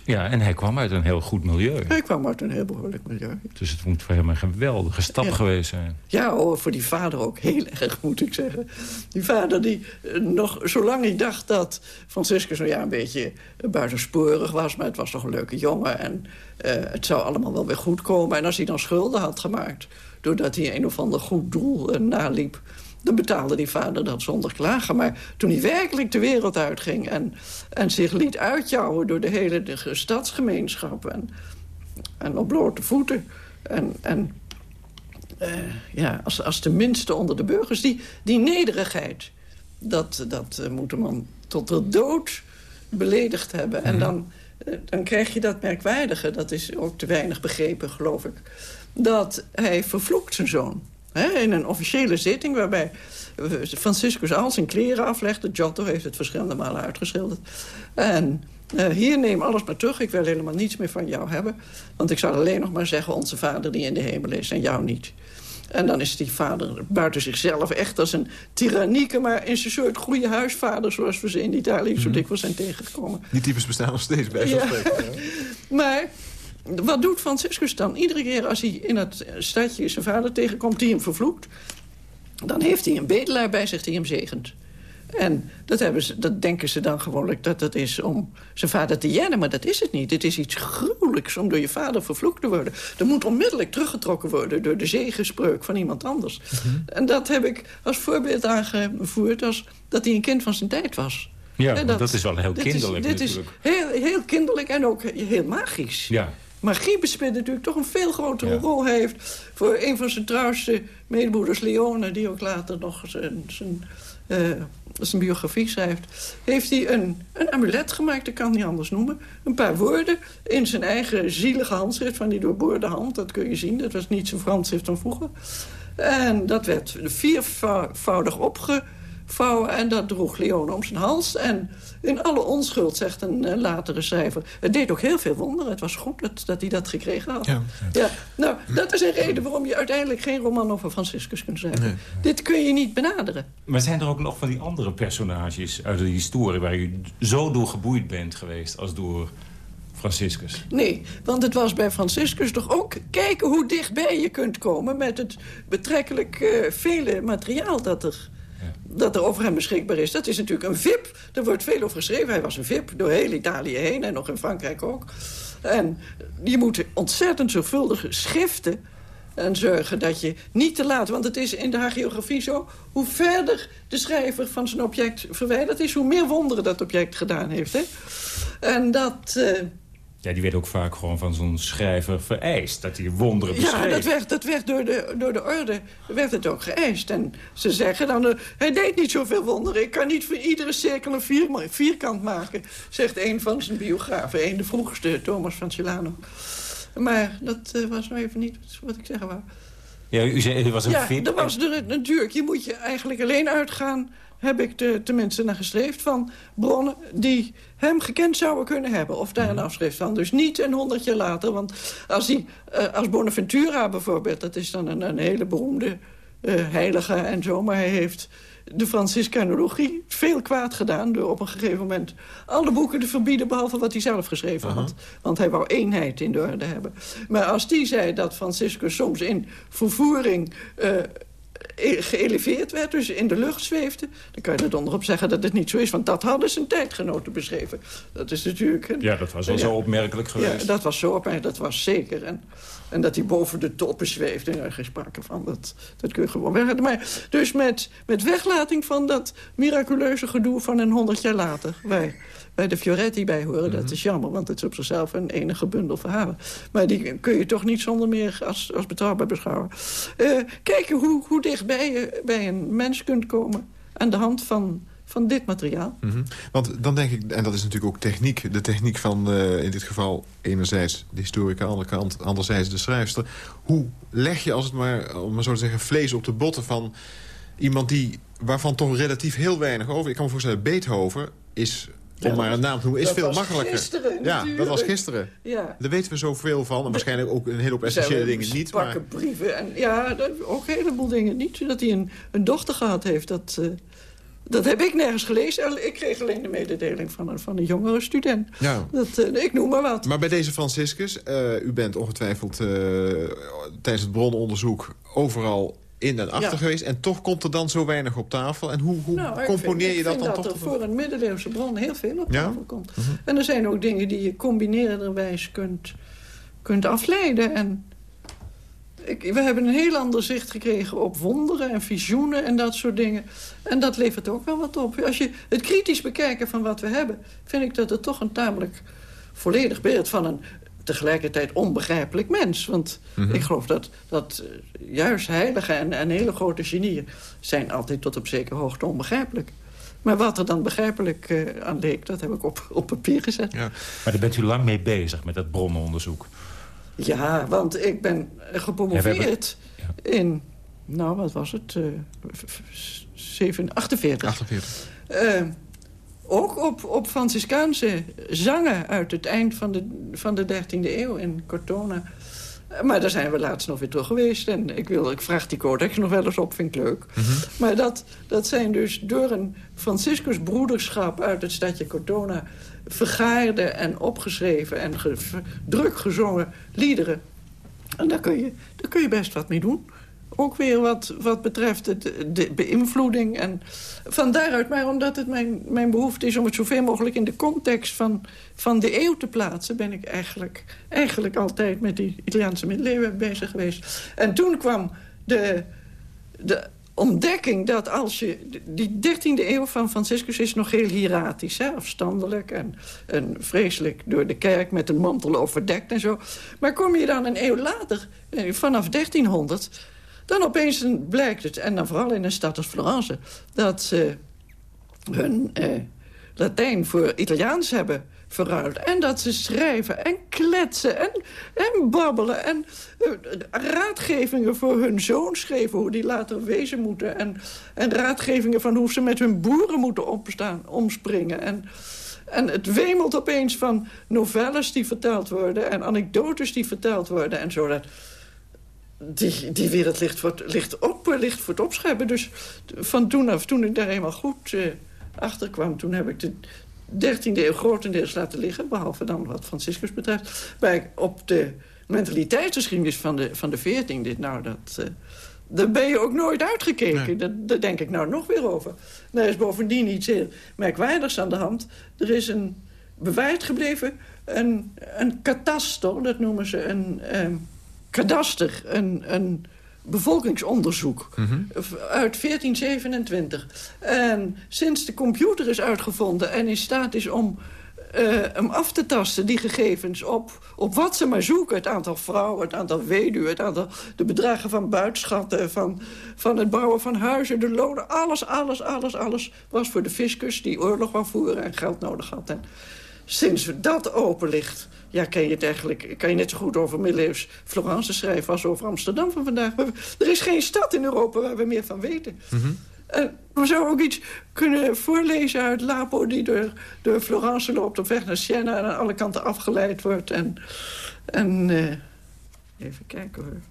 Ja, en hij kwam uit een heel goed milieu. Hij kwam uit een heel behoorlijk milieu. Dus het moet voor hem een geweldige stap geweest zijn. Ja, voor die vader ook heel erg, moet ik zeggen. Die vader die uh, nog, zolang hij dacht dat Franciscus nou ja, een beetje buitensporig was... maar het was toch een leuke jongen en uh, het zou allemaal wel weer goed komen. En als hij dan schulden had gemaakt... doordat hij een of ander goed doel uh, naliep dan betaalde die vader dat zonder klagen. Maar toen hij werkelijk de wereld uitging... en, en zich liet uitjouwen door de hele de stadsgemeenschap... en, en op blote voeten... en, en uh, ja, als, als de minste onder de burgers... die, die nederigheid, dat, dat uh, moet de man tot de dood beledigd hebben. En mhm. dan, uh, dan krijg je dat merkwaardige, dat is ook te weinig begrepen, geloof ik... dat hij vervloekt zijn zoon in een officiële zitting waarbij Franciscus al zijn kleren aflegde. Giotto heeft het verschillende malen uitgeschilderd. En uh, hier neem alles maar terug. Ik wil helemaal niets meer van jou hebben. Want ik zal alleen nog maar zeggen... onze vader die in de hemel is en jou niet. En dan is die vader buiten zichzelf echt als een tyrannieke... maar in zijn soort goede huisvader... zoals we ze in Italië zo mhm. dikwijls zijn tegengekomen. Die types bestaan nog steeds bij zo'n ja. maar wat doet Franciscus dan? Iedere keer als hij in het stadje zijn vader tegenkomt... die hem vervloekt... dan heeft hij een bedelaar bij zich die hem zegent. En dat, hebben ze, dat denken ze dan gewoonlijk dat het is om zijn vader te jennen. Maar dat is het niet. Het is iets gruwelijks om door je vader vervloekt te worden. Er moet onmiddellijk teruggetrokken worden door de zegenspreuk van iemand anders. Mhm. En dat heb ik als voorbeeld aangevoerd als dat hij een kind van zijn tijd was. Ja, dat, dat, is wel heel kinderlijk dit is, dit is heel, heel kinderlijk en ook heel magisch. Ja magie bespeelt natuurlijk toch een veel grotere rol heeft... voor een van zijn trouwste medebroeders, Leone... die ook later nog zijn, zijn, uh, zijn biografie schrijft... heeft hij een, een amulet gemaakt, dat kan niet anders noemen. Een paar woorden in zijn eigen zielige handschrift... van die doorboorde hand, dat kun je zien. Dat was niet zijn handschrift van vroeger. En dat werd viervoudig opgevouwen... en dat droeg Leone om zijn hals... en in alle onschuld, zegt een uh, latere schrijver. Het deed ook heel veel wonderen. Het was goed dat, dat hij dat gekregen had. Ja. ja. Nou, dat is een reden waarom je uiteindelijk geen roman over Franciscus kunt schrijven. Dit kun je niet benaderen. Maar zijn er ook nog van die andere personages uit de historie... waar je zo door geboeid bent geweest als door... Franciscus? Nee, want het was bij Franciscus toch ook kijken hoe dichtbij je kunt komen... met het betrekkelijk uh, vele materiaal dat er dat er over hem beschikbaar is. Dat is natuurlijk een VIP. Er wordt veel over geschreven. Hij was een VIP door heel Italië heen en nog in Frankrijk ook. En je moet ontzettend zorgvuldig schriften en zorgen dat je niet te laat... want het is in de hagiografie zo... hoe verder de schrijver van zijn object verwijderd is... hoe meer wonderen dat object gedaan heeft. Hè? En dat... Uh, ja, die werd ook vaak gewoon van zo'n schrijver vereist. Dat hij wonderen beschreef. Ja, dat werd, dat werd door, de, door de orde werd het ook geëist. En ze zeggen dan, uh, hij deed niet zoveel wonderen. Ik kan niet voor iedere cirkel een vier, vierkant maken. Zegt een van zijn biografen. Een de vroegste, Thomas van Celano. Maar dat uh, was nou even niet wat ik zeggen wou. Ja, u zei, u was een ja, dat was natuurlijk. Je moet je eigenlijk alleen uitgaan heb ik de, tenminste naar geschreven van bronnen die hem gekend zouden kunnen hebben. Of daar een mhm. afschrift van. Dus niet een honderd jaar later. Want als, die, uh, als Bonaventura bijvoorbeeld, dat is dan een, een hele beroemde uh, heilige en zo. Maar hij heeft de Franciscanologie veel kwaad gedaan... door op een gegeven moment alle boeken te verbieden... behalve wat hij zelf geschreven had. Want hij wou eenheid in de orde hebben. Maar als die zei dat Franciscus soms in vervoering... Uh, E- geëleveerd werd, dus in de lucht zweefde... dan kan je er onderop zeggen dat het niet zo is. Want dat hadden zijn tijdgenoten beschreven. Dat is natuurlijk... ja, dat was wel zo opmerkelijk geweest. Ja, dat was zo opmerkelijk, dat was zeker. En, en dat hij boven de toppen zweefde, daar geen sprake van. Dat, dat kun je gewoon weglaten. Maar dus met, met weglating van dat miraculeuze gedoe van een honderd jaar later... Wij, bij de Fioretti bij horen. Dat mhm. is jammer, want het is op zichzelf een enige bundel verhalen. Maar die kun je toch niet zonder meer als, als betrouwbaar beschouwen. Uh, kijken hoe, hoe dichtbij je bij een mens kunt komen aan de hand van van dit materiaal. Mhm. Want dan denk ik, en dat is natuurlijk ook techniek... de techniek van uh, in dit geval enerzijds de historica... aan de andere kant anderzijds de schrijfster. Hoe leg je als het maar, om maar zo te zeggen... vlees op de botten van iemand die, waarvan toch relatief heel weinig over... ik kan me voorstellen, Beethoven is om maar een naam te noemen, is veel makkelijker. Gisteren, ja, dat was gisteren. Ja. Daar weten we zoveel van. En waarschijnlijk ook een heleboel essentiële dingen niet. Maar... brieven. En, ja, ook een heleboel dingen niet. Dat hij een, een dochter gehad heeft, dat... Uh, dat heb ik nergens gelezen. Ik kreeg alleen de mededeling van een, van een jongere student. Ja. Dat, uh, ik noem maar wat. Maar bij deze Franciscus, uh, u bent ongetwijfeld uh, tijdens het brononderzoek overal in en achter geweest. En toch komt er dan zo weinig op tafel. En hoe, hoe nou, componeer je dat dan toch? Ik dat er voor een middeleeuwse bron heel veel op tafel komt. Mhm. En er zijn ook dingen die je combinerenderwijs kunt, kunt afleiden. En ik, we hebben een heel ander zicht gekregen op wonderen en visioenen en dat soort dingen. En dat levert ook wel wat op. Als je het kritisch bekijken van wat we hebben... vind ik dat het toch een tamelijk volledig beeld van een tegelijkertijd onbegrijpelijk mens. Want mhm. ik geloof dat, dat eh, juist heilige en, en hele grote genieën... zijn altijd tot op zekere hoogte onbegrijpelijk. Maar wat er dan begrijpelijk uh, aan leek, dat heb ik op, op papier gezet. Ja. Maar daar bent u lang mee bezig met dat bronnenonderzoek. Ja, want ik ben gepromoveerd in... Nou, wat was het? Uh, 7, 48. 48. Uh, ook op, op Franciscaanse zangen uit het eind van de, van de 13e eeuw in Cortona. Maar daar zijn we laatst nog weer terug geweest. En ik, wil, ik vraag die codex nog wel eens op, vind ik leuk. Mhm. Maar dat, dat zijn dus door een Franciscus broederschap uit het stadje Cortona... vergaarde en opgeschreven en druk gezongen liederen. En daar kun, je, daar kun je best wat mee doen ook weer wat, wat betreft de, de beïnvloeding. En van daaruit, maar omdat het mijn, mijn behoefte is... om het zoveel mogelijk in de context van, van de eeuw te plaatsen... ben ik eigenlijk, eigenlijk altijd met die Italiaanse middeleeuwen bezig geweest. En toen kwam de, de ontdekking dat als je... Die 13e eeuw van Franciscus is nog heel hieratisch, hè, afstandelijk... En, vreselijk door de kerk met een mantel overdekt en zo. Maar kom je dan een eeuw later, eh, vanaf 1300 dan opeens blijkt het, en dan vooral in een stad als Florence... dat ze hun eh, Latijn voor Italiaans hebben verruild. En dat ze schrijven en kletsen en, en babbelen. En uh, raadgevingen voor hun zoon schreven, hoe die later wezen moeten. En, en raadgevingen van hoe ze met hun boeren moeten opstaan, omspringen. En, en het wemelt opeens van novelles die verteld worden... en anekdotes die verteld worden en zo. Dat, die, die wereld ligt voor, op, ligt voor het opscheppen. Dus van toen af, toen ik daar eenmaal goed uh, achter kwam... toen heb ik de 13e eeuw grotendeels laten liggen... behalve dan wat Franciscus betreft. Maar op de mentaliteitsgeschiedenis van de, van de 14e... nou, dat, uh, daar ben je ook nooit uitgekeken. Dat, daar denk ik nou nog weer over. Er is bovendien iets heel merkwaardigs aan de hand. Er is een bewaard gebleven een, een kataster, dat noemen ze een... Uh, kadaster, een, een bevolkingsonderzoek mhm. uit 1427. En sinds de computer is uitgevonden en in staat is om uh, hem af te tasten, die gegevens, op, op wat ze maar zoeken. Het aantal vrouwen, het aantal weduwen, het aantal, de bedragen van buitschatten... Van, van het bouwen van huizen, de lonen, alles, alles, alles, alles... was voor de fiscus die oorlog wou voeren en geld nodig had. En sinds dat open ligt ja, kan je het eigenlijk kan je net zo goed over middeleeuws Florence schrijven... als over Amsterdam van vandaag. Er is geen stad in Europa waar we meer van weten. Mm we zouden ook iets kunnen voorlezen uit Lapo... die door, door Florence loopt op weg naar Siena... en aan alle kanten afgeleid wordt. En, en uh, even kijken hoor.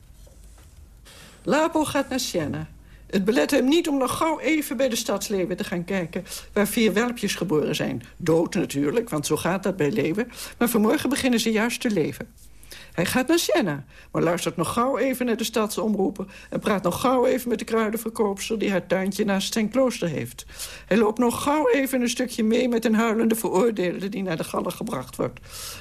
Lapo gaat naar Siena. Het belet hem niet om nog gauw even bij de stadsleeuwen te gaan kijken... waar vier welpjes geboren zijn. Dood natuurlijk, want zo gaat dat bij leeuwen. Maar vanmorgen beginnen ze juist te leven. Hij gaat naar Siena, maar luistert nog gauw even naar de stadsomroepen... en praat nog gauw even met de kruidenverkoopster... die haar tuintje naast zijn klooster heeft. Hij loopt nog gauw even een stukje mee met een huilende veroordeelde... die naar de gallen gebracht wordt.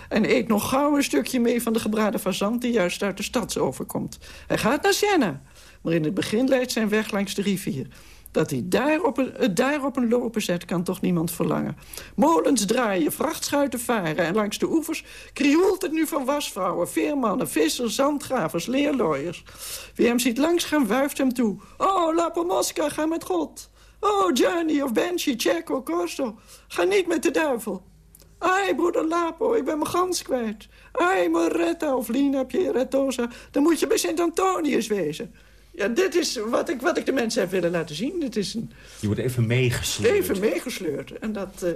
En eet nog gauw een stukje mee van de gebraden fazant... die juist uit de stad overkomt. Hij gaat naar Siena, maar in het begin leidt zijn weg langs de rivier. Dat hij daar op een, het daar op een lopen zet, kan toch niemand verlangen. Molens draaien, vrachtschuiten varen... en langs de oevers krioelt het nu van wasvrouwen... veermannen, vissers, zandgravers, leerlooiers. Wie hem ziet langs gaan, wuift hem toe. Oh, La Pomoska, ga met God. Oh, Johnny of Benji, Checo, Corso. Ga niet met de duivel. Ai, broeder Lapo, ik ben mijn gans kwijt. Ai, Moretta of Lina Pierretosa. Dan moet je bij Sint Antonius wezen. Ja, dit is wat ik, wat ik de mensen heb willen laten zien. Dit is een... Je wordt even meegesleurd. Even meegesleurd. En dat, uh,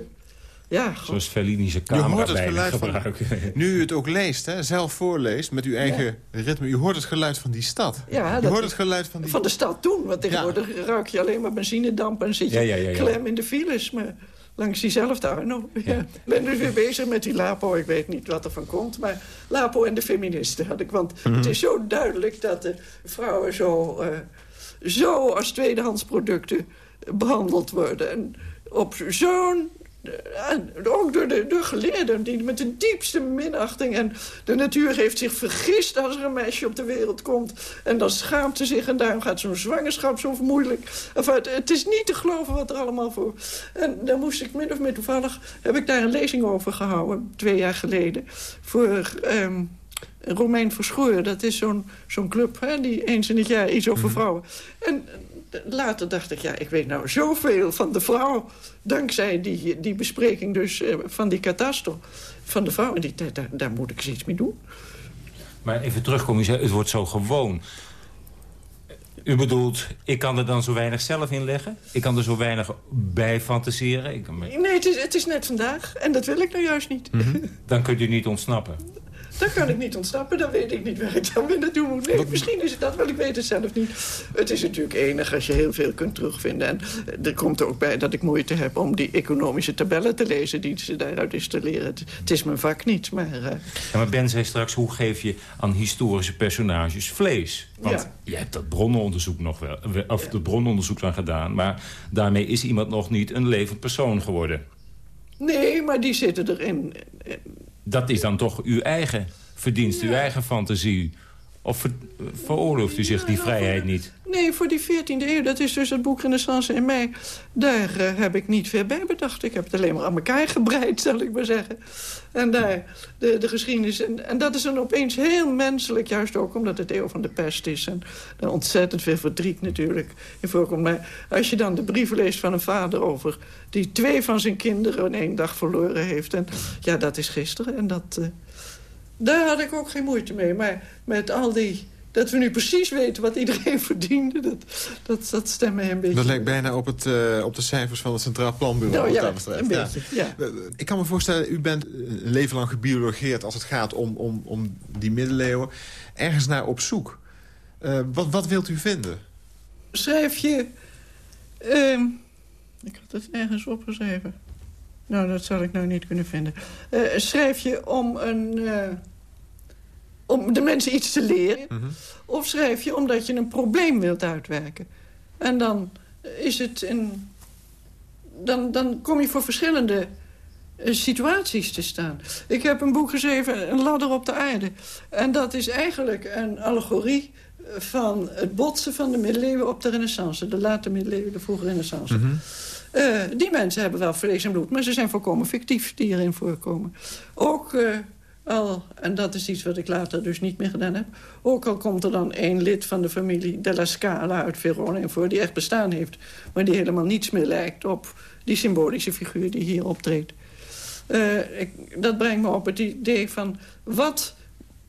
Ja, Zoals Fellinische camera Je hoort het geluid gebruiken. Van, nu u het ook leest, hè, zelf voorleest, met uw eigen ritme... u hoort het geluid van die stad. Ja, u dat hoort het geluid van die... Van de stad toen, want tegenwoordig ruik je alleen maar benzinedamp... en zit je Ja, ja, ja, ja. klem in de files. Maar langs diezelfde Arno. Ja. Ik ben dus weer bezig met die LAPO. Ik weet niet wat er van komt. Maar LAPO en de feministen had ik. Want het is zo duidelijk dat de vrouwen zo, eh, zo als tweedehands producten behandeld worden. En op zo'n... En ook door de door geleerden, die met de diepste minachting. En de natuur heeft zich vergist als er een meisje op de wereld komt. En dan schaamt ze zich en daarom gaat zo'n zwangerschap zo moeilijk. Enfin, het, het is niet te geloven wat er allemaal voor... En daar moest ik min of meer toevallig... heb ik daar een lezing over gehouden, twee jaar geleden. Voor... ehm Romein Verschoor, dat is zo'n zo'n club hè, die eens in het jaar iets over vrouwen. En later dacht ik, ja, ik weet nou zoveel van de vrouw... dankzij die, die bespreking dus eh, van die kataster van de vrouw. En die, daar, daar moet ik eens iets mee doen. Maar even terugkomen, zei, het wordt zo gewoon. U bedoelt, ik kan er dan zo weinig zelf in leggen? Ik kan er zo weinig bij fantaseren? Ik kan Nee, het is, het is net vandaag. En dat wil ik nou juist niet. Dan kunt u niet ontsnappen. Daar kan ik niet ontsnappen. Dan weet ik niet waar ik dan weer naartoe moet. Nee, misschien is het dat wel. Ik weet het zelf niet. Het is natuurlijk enig als je heel veel kunt terugvinden. En er komt er ook bij dat ik moeite heb om die economische tabellen te lezen... die ze daaruit installeren. Het, het is mijn vak niet, maar... eh, Ja, maar Ben zei straks, hoe geef je aan historische personages vlees? Want Ja. je hebt dat bronnenonderzoek nog wel, of het bronnenonderzoek dan gedaan... maar daarmee is iemand nog niet een levend persoon geworden. nee, maar die zitten erin. Dat is dan toch uw eigen verdienst, uw eigen fantasie? Of ver- veroorlooft u zich die Ja, vrijheid niet? Nee, voor die 14e eeuw, dat is dus het boek Renaissance in mei. Daar eh, heb ik niet veel bij bedacht. Ik heb het alleen maar aan elkaar gebreid, zal ik maar zeggen. En daar, de, de geschiedenis. En, en dat is dan opeens heel menselijk, juist ook omdat het eeuw van de pest is. En er ontzettend veel verdriet natuurlijk in voorkomt. Maar als je dan de brieven leest van een vader over... die twee van zijn kinderen in één dag verloren heeft. En ja, dat is gisteren. En dat... eh, daar had ik ook geen moeite mee. Maar met al die... Dat we nu precies weten wat iedereen verdiende... dat, dat, dat stemt mij een beetje... Dat lijkt bijna op, het, eh, op de cijfers van het Centraal Planbureau. Nou ja, een Ja. beetje, ja. Eh, Ik kan me voorstellen, u bent een leven lang gebiologeerd... als het gaat om, om, om die middeleeuwen. Ergens naar op zoek. Eh, wat, wat wilt u vinden? Schrijf je... ehm, ik had het ergens opgeschreven. Nou, dat zal ik nou niet kunnen vinden. Schrijf je om een... om de mensen iets te leren? Of schrijf je omdat je een probleem wilt uitwerken? En dan is het een... Dan, dan kom je voor verschillende eh, situaties te staan. Ik heb een boek geschreven, Een ladder op de aarde. En dat is eigenlijk een allegorie van het botsen van de middeleeuwen op de renaissance. De late middeleeuwen, de vroege renaissance. Eh, die mensen hebben wel vlees en bloed, maar ze zijn volkomen fictief die erin voorkomen. Ook eh, al, en dat is iets wat ik later dus niet meer gedaan heb... ook al komt er dan één lid van de familie Della Scala uit Verona voor... die echt bestaan heeft, maar die helemaal niets meer lijkt op die symbolische figuur die hier optreedt. Eh, ik, dat brengt me op het idee van wat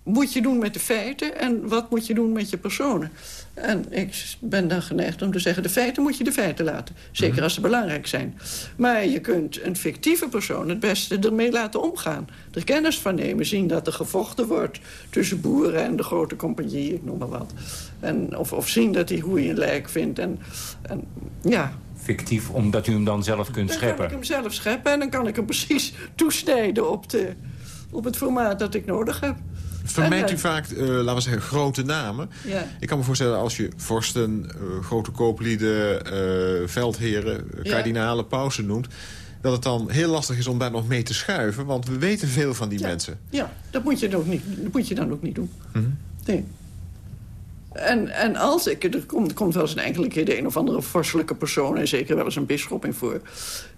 moet je doen met de feiten en wat moet je doen met je personen. En ik ben dan geneigd om te zeggen... de feiten moet je de feiten laten. Zeker als ze belangrijk zijn. Maar je kunt een fictieve persoon het beste ermee laten omgaan. Er kennis van nemen, zien dat er gevochten wordt... tussen boeren en de grote compagnie, ik noem maar wat. En, of, of zien dat hij hoe hij een lijk vindt. En, en ja, Fictief, omdat u hem dan zelf kunt dan kan ik scheppen. hem zelf scheppen... en dan kan ik hem precies toesnijden op, de, op het formaat dat ik nodig heb. Vermijdt u vaak, eh, laten we zeggen, grote namen? Ja. Ik kan me voorstellen, als je vorsten, eh, grote kooplieden... eh, veldheren, kardinalen, pausen noemt... dat het dan heel lastig is om daar nog mee te schuiven. Want we weten veel van die Ja. mensen. Ja, dat moet je dan ook niet, dat moet je dan ook niet doen. Nee. En, en als ik, er komt, komt wel eens een enkele keer de een of andere vorstelijke persoon... en zeker wel eens een bisschop in voor...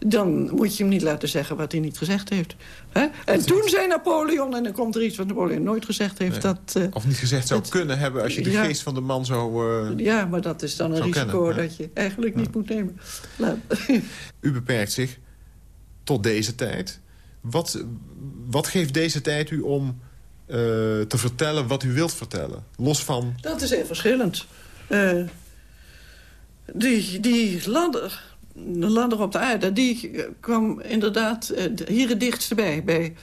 dan moet je hem niet laten zeggen wat hij niet gezegd heeft. Hè? En toen zei Napoleon, en dan komt er iets wat Napoleon nooit gezegd heeft... dat, eh, Of niet gezegd zou Het- kunnen hebben als je de Ja. geest van de man zou... eh, ja, maar dat is dan een risico kennen, dat je eigenlijk niet moet nemen. Laat- U beperkt zich tot deze tijd. Wat, wat geeft deze tijd u om eh, te vertellen wat u wilt vertellen? Los van... Dat is heel verschillend. Eh, die, die ladder de ladder op de aarde, die kwam inderdaad uh, hier het dichtst bij. Bij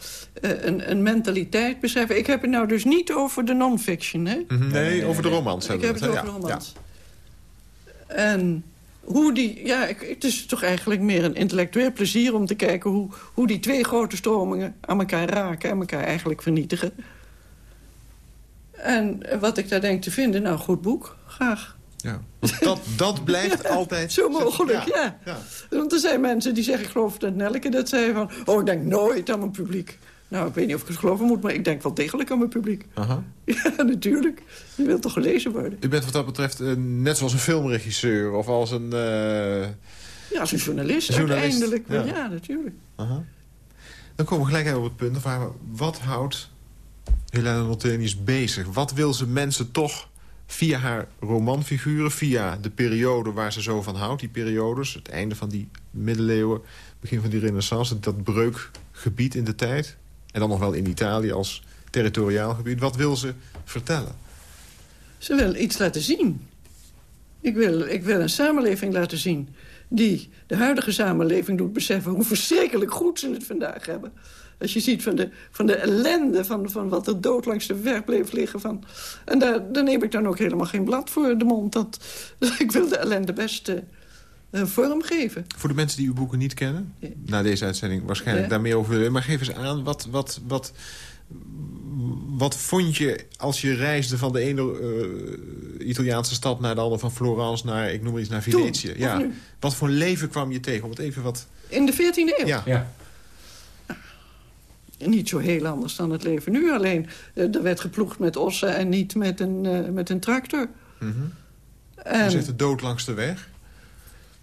een, een, mentaliteit beschrijven. Ik heb het nou dus niet over de non-fiction. Hè? Mhm. Nee, over de romans. Ik heb het over de romans. En hoe die... Ja, het is toch eigenlijk meer een intellectueel plezier om te kijken... hoe, hoe die twee grote stromingen aan elkaar raken... en elkaar eigenlijk vernietigen. En wat ik daar denk te vinden, nou, goed boek, graag. Ja, dat, dat blijft altijd... Zo mogelijk, ja. ja. Want er zijn mensen die zeggen, ik geloof dat Nelke dat zei van... oh, ik denk nooit aan mijn publiek. Nou, ik weet niet of ik het geloven moet, maar ik denk wel degelijk aan mijn publiek. Aha. Ja, natuurlijk. Je wilt toch gelezen worden. U bent wat dat betreft uh, net zoals een filmregisseur of als een... Uh... Ja, als een journalist, journalist. uiteindelijk. Ja. ja, natuurlijk. Aha. Dan komen we gelijk even op het punt. Wat houdt Helena Notenius bezig? Wat wil ze mensen toch via haar romanfiguren... via de periode waar ze zo van houdt, die periodes... het einde van die middeleeuwen, begin van die renaissance... dat breukgebied in de tijd... en dan nog wel in Italië als territoriaal gebied... wat wil ze vertellen? Ze wil iets laten zien. Ik wil, ik wil een samenleving laten zien... die de huidige samenleving doet beseffen... hoe verschrikkelijk goed ze het vandaag hebben. Als je ziet van de, van de ellende, van, van wat er dood langs de weg bleef liggen. Van. En daar, neem ik dan ook helemaal geen blad voor de mond. Dat, ik wil de ellende best uh, vorm geven. Voor de mensen die uw boeken niet kennen, na deze uitzending waarschijnlijk daar meer over willen. Maar geef eens aan, wat, wat, wat, wat vond je als je reisde van de ene uh, Italiaanse stad naar de andere... van Florence naar, ik noem maar iets, naar Venetië? ja. Wat voor leven kwam je tegen? Om het even wat... In de 14e eeuw? Ja. ja niet zo heel anders dan het leven nu. Alleen, uh, er werd geploegd met ossen en niet met een, uh, met een tractor. Mm -hmm. en... zit de dood langs de weg?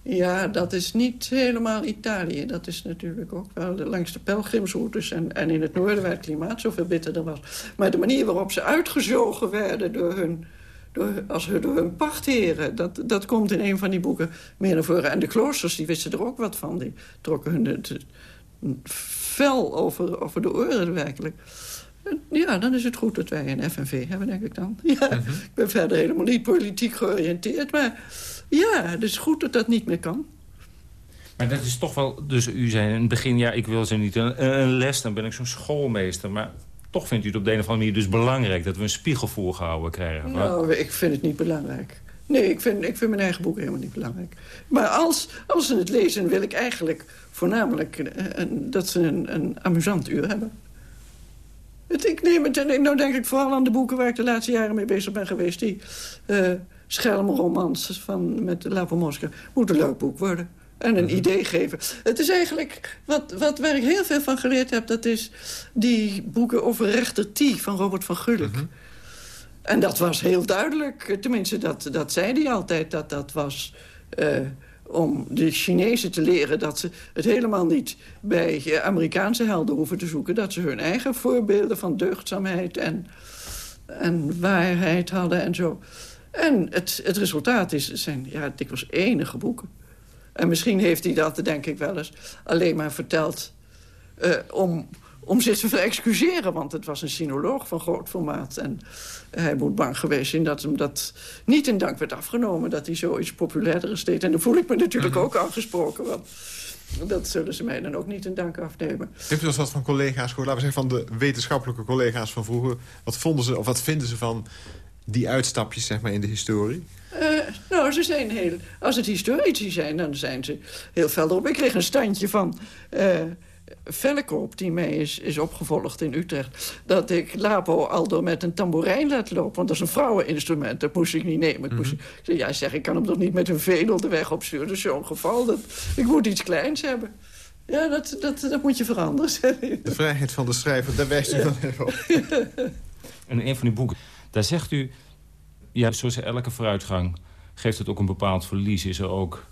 Ja, dat is niet helemaal Italië. Dat is natuurlijk ook wel langs de pelgrimsroutes... En, en in het noorden waar het klimaat zoveel bitterder was. Maar de manier waarop ze uitgezogen werden door hun... Door, als door hun pachtheren, dat, dat komt in een van die boeken meer naar voren. En de kloosters, die wisten er ook wat van. Die trokken hun... Het, fel over, over de oren werkelijk. Ja, dan is het goed dat wij een FNV hebben, denk ik dan. Ja, mhm. Ik ben verder helemaal niet politiek georiënteerd. Maar ja, het is goed dat dat niet meer kan. Maar dat is toch wel... Dus u zei in het begin, ja, ik wil ze niet een, een les, dan ben ik zo'n schoolmeester. Maar toch vindt u het op de een of andere manier dus belangrijk... dat we een spiegel voorgehouden krijgen? Nou, ik vind het niet belangrijk. Nee, ik vind, ik vind mijn eigen boek helemaal niet belangrijk. Maar als, als ze het lezen, wil ik eigenlijk voornamelijk eh, dat ze een, een amusant uur hebben. Het, ik neem het, en nou denk ik vooral aan de boeken waar ik de laatste jaren mee bezig ben geweest. Die uh, schelmromans van, met La Mosca. Moet een leuk boek worden. En een mhm. idee geven. Het is eigenlijk, wat, wat, waar ik heel veel van geleerd heb... dat is die boeken over rechter T van Robert van Gulik. Mhm. En dat was heel duidelijk. Tenminste, dat, dat zei hij altijd. Dat dat was uh, om de Chinezen te leren... dat ze het helemaal niet bij Amerikaanse helden hoeven te zoeken. Dat ze hun eigen voorbeelden van deugdzaamheid en, en waarheid hadden en zo. En het, het resultaat is, zijn ja, dikwijls enige boeken. En misschien heeft hij dat, denk ik wel eens, alleen maar verteld... Uh, om om zich te verexcuseren. Want het was een sinoloog van groot formaat. En hij moet bang geweest zijn dat hem dat niet in dank werd afgenomen... dat hij zoiets populairder deed. En dan voel ik me natuurlijk ook aangesproken. Want dat zullen ze mij dan ook niet in dank afnemen. Heeft u wat van collega's gehoord? Laten we zeggen van de wetenschappelijke collega's van vroeger. Wat, vonden ze, of wat vinden ze van die uitstapjes zeg maar, in de historie? Uh, nou, ze zijn heel... Als het historici zijn, dan zijn ze heel fel erop. Ik kreeg een standje van... Uh, Vellekoop, die mij is, is opgevolgd in Utrecht... dat ik Lapo Aldo met een tamboerijn laat lopen. Want dat is een vrouweninstrument, dat moest ik niet nemen. Ik, moest, mhm. ik zei, ja, zeg, ik kan hem toch niet met een vedel de weg opsturen. Dat is zo'n geval. Dat, ik moet iets kleins hebben. Ja, dat, dat, dat moet je veranderen. De vrijheid van de schrijver, daar wijst u dan even op. In een van uw boeken, daar zegt u... ja, zoals elke vooruitgang geeft het ook een bepaald verlies. Is er ook...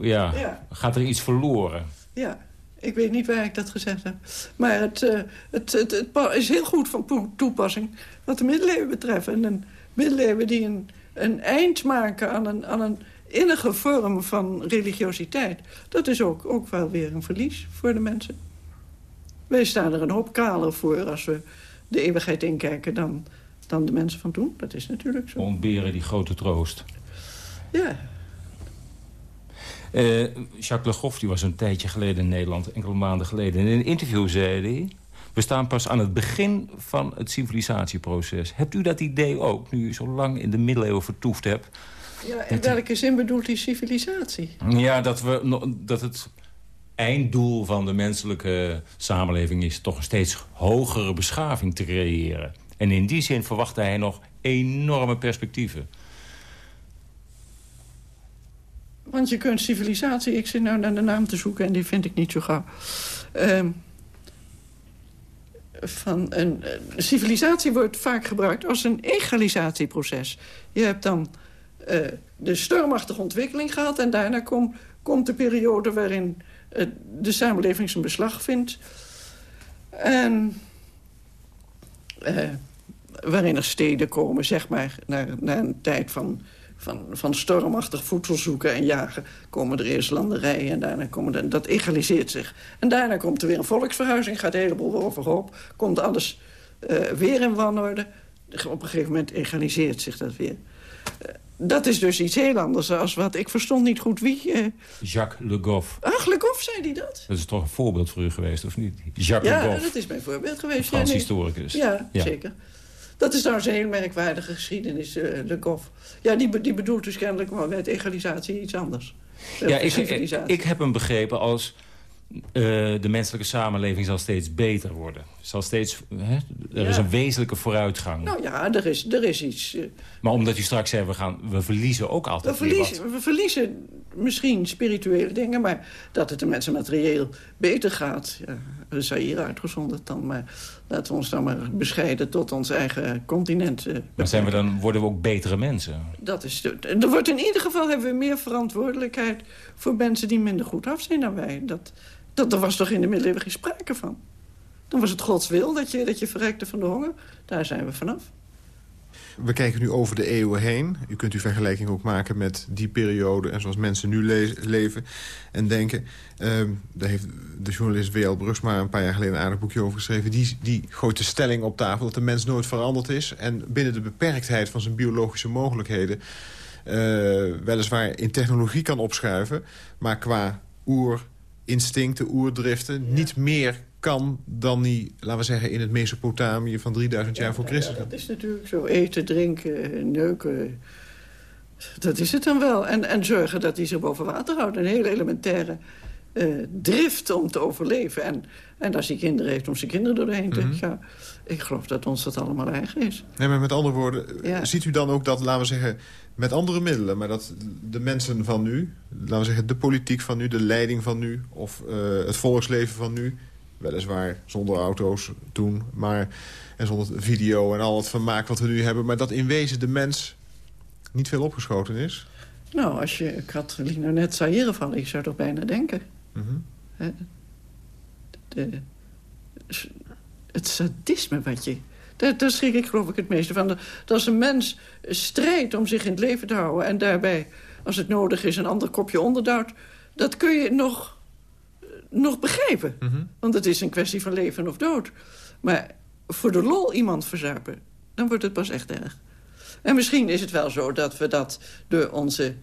Ja, ja. gaat er iets verloren? Ja, ik weet niet waar ik dat gezegd heb. Maar het, uh, het, het, het, is heel goed van toepassing wat de middeleeuwen betreft. En een middeleeuwen die een, een eind maken aan een, aan een innige vorm van religiositeit... dat is ook, ook wel weer een verlies voor de mensen. Wij staan er een hoop kaler voor als we de eeuwigheid inkijken... dan, dan de mensen van toen. Dat is natuurlijk zo. Ontberen die grote troost. Ja, Uh, Jacques Le Goff die was een tijdje geleden in Nederland, enkele maanden geleden. in een interview zei hij... we staan pas aan het begin van het civilisatieproces. Hebt u dat idee ook, nu u zo lang in de middeleeuwen vertoefd hebt? Ja, in welke zin bedoelt die civilisatie? Ja, dat, we, dat het einddoel van de menselijke samenleving is... toch een steeds hogere beschaving te creëren. En in die zin verwachtte hij nog enorme perspectieven. Want je kunt civilisatie... Ik zit nou naar de naam te zoeken en die vind ik niet zo gauw. Uh, van een, civilisatie wordt vaak gebruikt als een egalisatieproces. Je hebt dan uh, de stormachtige ontwikkeling gehad... en daarna kom, komt de periode waarin uh, de samenleving zijn beslag vindt. En uh, waarin er steden komen, zeg maar, naar een tijd van van, van stormachtig voedsel zoeken en jagen... komen er eerst landerijen en daarna komen er, dat egaliseert zich. En daarna komt er weer een volksverhuizing, gaat een heleboel overhoop... komt alles uh, weer in wanorde. Op een gegeven moment egaliseert zich dat weer. Dat is dus iets heel anders als wat... Ik verstond niet goed wie... Uh... Jacques Le Goff. Ach, Le Goff zei die dat? Dat is toch een voorbeeld voor u geweest, of niet? Jacques ja, Le Goff. Ja, dat is mijn voorbeeld geweest. Frans ja, nee. historicus. Ja, ja, zeker. Dat is trouwens een heel merkwaardige geschiedenis, uh, de Goff. Ja, die, die bedoelt dus kennelijk wel met egalisatie iets anders. Ja, ik, ik, heb hem begrepen als... Uh, de menselijke samenleving zal steeds beter worden. Zal steeds, hè, er ja. is een wezenlijke vooruitgang. Nou ja, er is, er is iets... Uh, maar omdat u straks zei, we, gaan, we verliezen ook altijd we verliezen, we verliezen misschien spirituele dingen... maar dat het de mensen materieel beter gaat... Ja, hier uitgezonderd dan. Maar laten we ons dan maar bescheiden tot ons eigen continent. Uh, maar zijn we dan, worden we ook betere mensen? Dat is er wordt in ieder geval hebben we meer verantwoordelijkheid... voor mensen die minder goed af zijn dan wij. Dat, dat, er was toch in de middeleeuwen geen sprake van. Dan was het Gods wil dat je, dat je verrekte van de honger. Daar zijn we vanaf. We kijken nu over de eeuwen heen. U kunt uw vergelijking ook maken met die periode... en zoals mensen nu le leven en denken. Uh, daar heeft de journalist W.L. Brugsma een paar jaar geleden... een aardig boekje over geschreven. Die, die gooit de stelling op tafel dat de mens nooit veranderd is... en binnen de beperktheid van zijn biologische mogelijkheden... Uh, weliswaar in technologie kan opschuiven... maar qua oerinstincten, oerdriften... Ja. niet meer kan dan die, laten we zeggen, in het Mesopotamië van 3000 jaar voor Christus. Ja, dat is natuurlijk zo. Eten, drinken, neuken. Dat is het dan wel. En, en zorgen dat hij zich boven water houdt. Een hele elementaire uh, drift om te overleven. En, en als hij kinderen heeft, om zijn kinderen doorheen te mm -hmm. gaan. Ik geloof dat ons dat allemaal eigen is. Nee, maar met andere woorden, ja. ziet u dan ook dat, laten we zeggen... met andere middelen, maar dat de mensen van nu... laten we zeggen, de politiek van nu, de leiding van nu... of uh, het volksleven van nu Weliswaar zonder auto's toen, maar, en zonder video en al het vermaak wat we nu hebben. Maar dat in wezen de mens niet veel opgeschoten is. Nou, als je Katrina net zou hier vallen, ik zou toch bijna denken. Mm -hmm. de, het sadisme wat je... Daar, daar schrik ik geloof ik het meeste van. Dat als een mens strijdt om zich in het leven te houden... en daarbij, als het nodig is, een ander kopje onderdouwt... dat kun je nog nog begrijpen. Mm -hmm. Want het is een kwestie van leven of dood. Maar voor de lol iemand verzuipen, dan wordt het pas echt erg. En misschien is het wel zo dat we dat door onze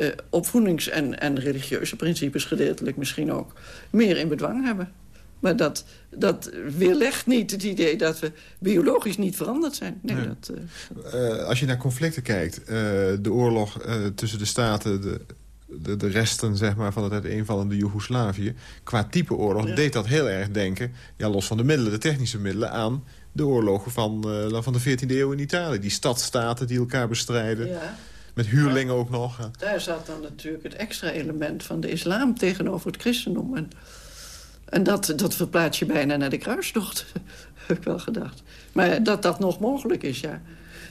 uh, opvoedings- en, en religieuze principes... gedeeltelijk misschien ook meer in bedwang hebben. Maar dat, dat weerlegt niet het idee dat we biologisch niet veranderd zijn. Nee, nee. Dat, uh... Uh, als je naar conflicten kijkt, de oorlog tussen de staten... De de, de resten zeg maar, van het uiteenvallende Joegoslavië... qua type oorlog ja. deed dat heel erg denken... Ja, los van de middelen, de technische middelen... aan de oorlogen van, van de 14e eeuw in Italië. Die stadstaten die elkaar bestrijden. Ja. Met huurlingen ook nog. Daar zat dan natuurlijk het extra element van de islam tegenover het christendom. En, en dat, dat verplaats je bijna naar de kruistocht, heb ik wel gedacht. Maar dat dat nog mogelijk is, ja.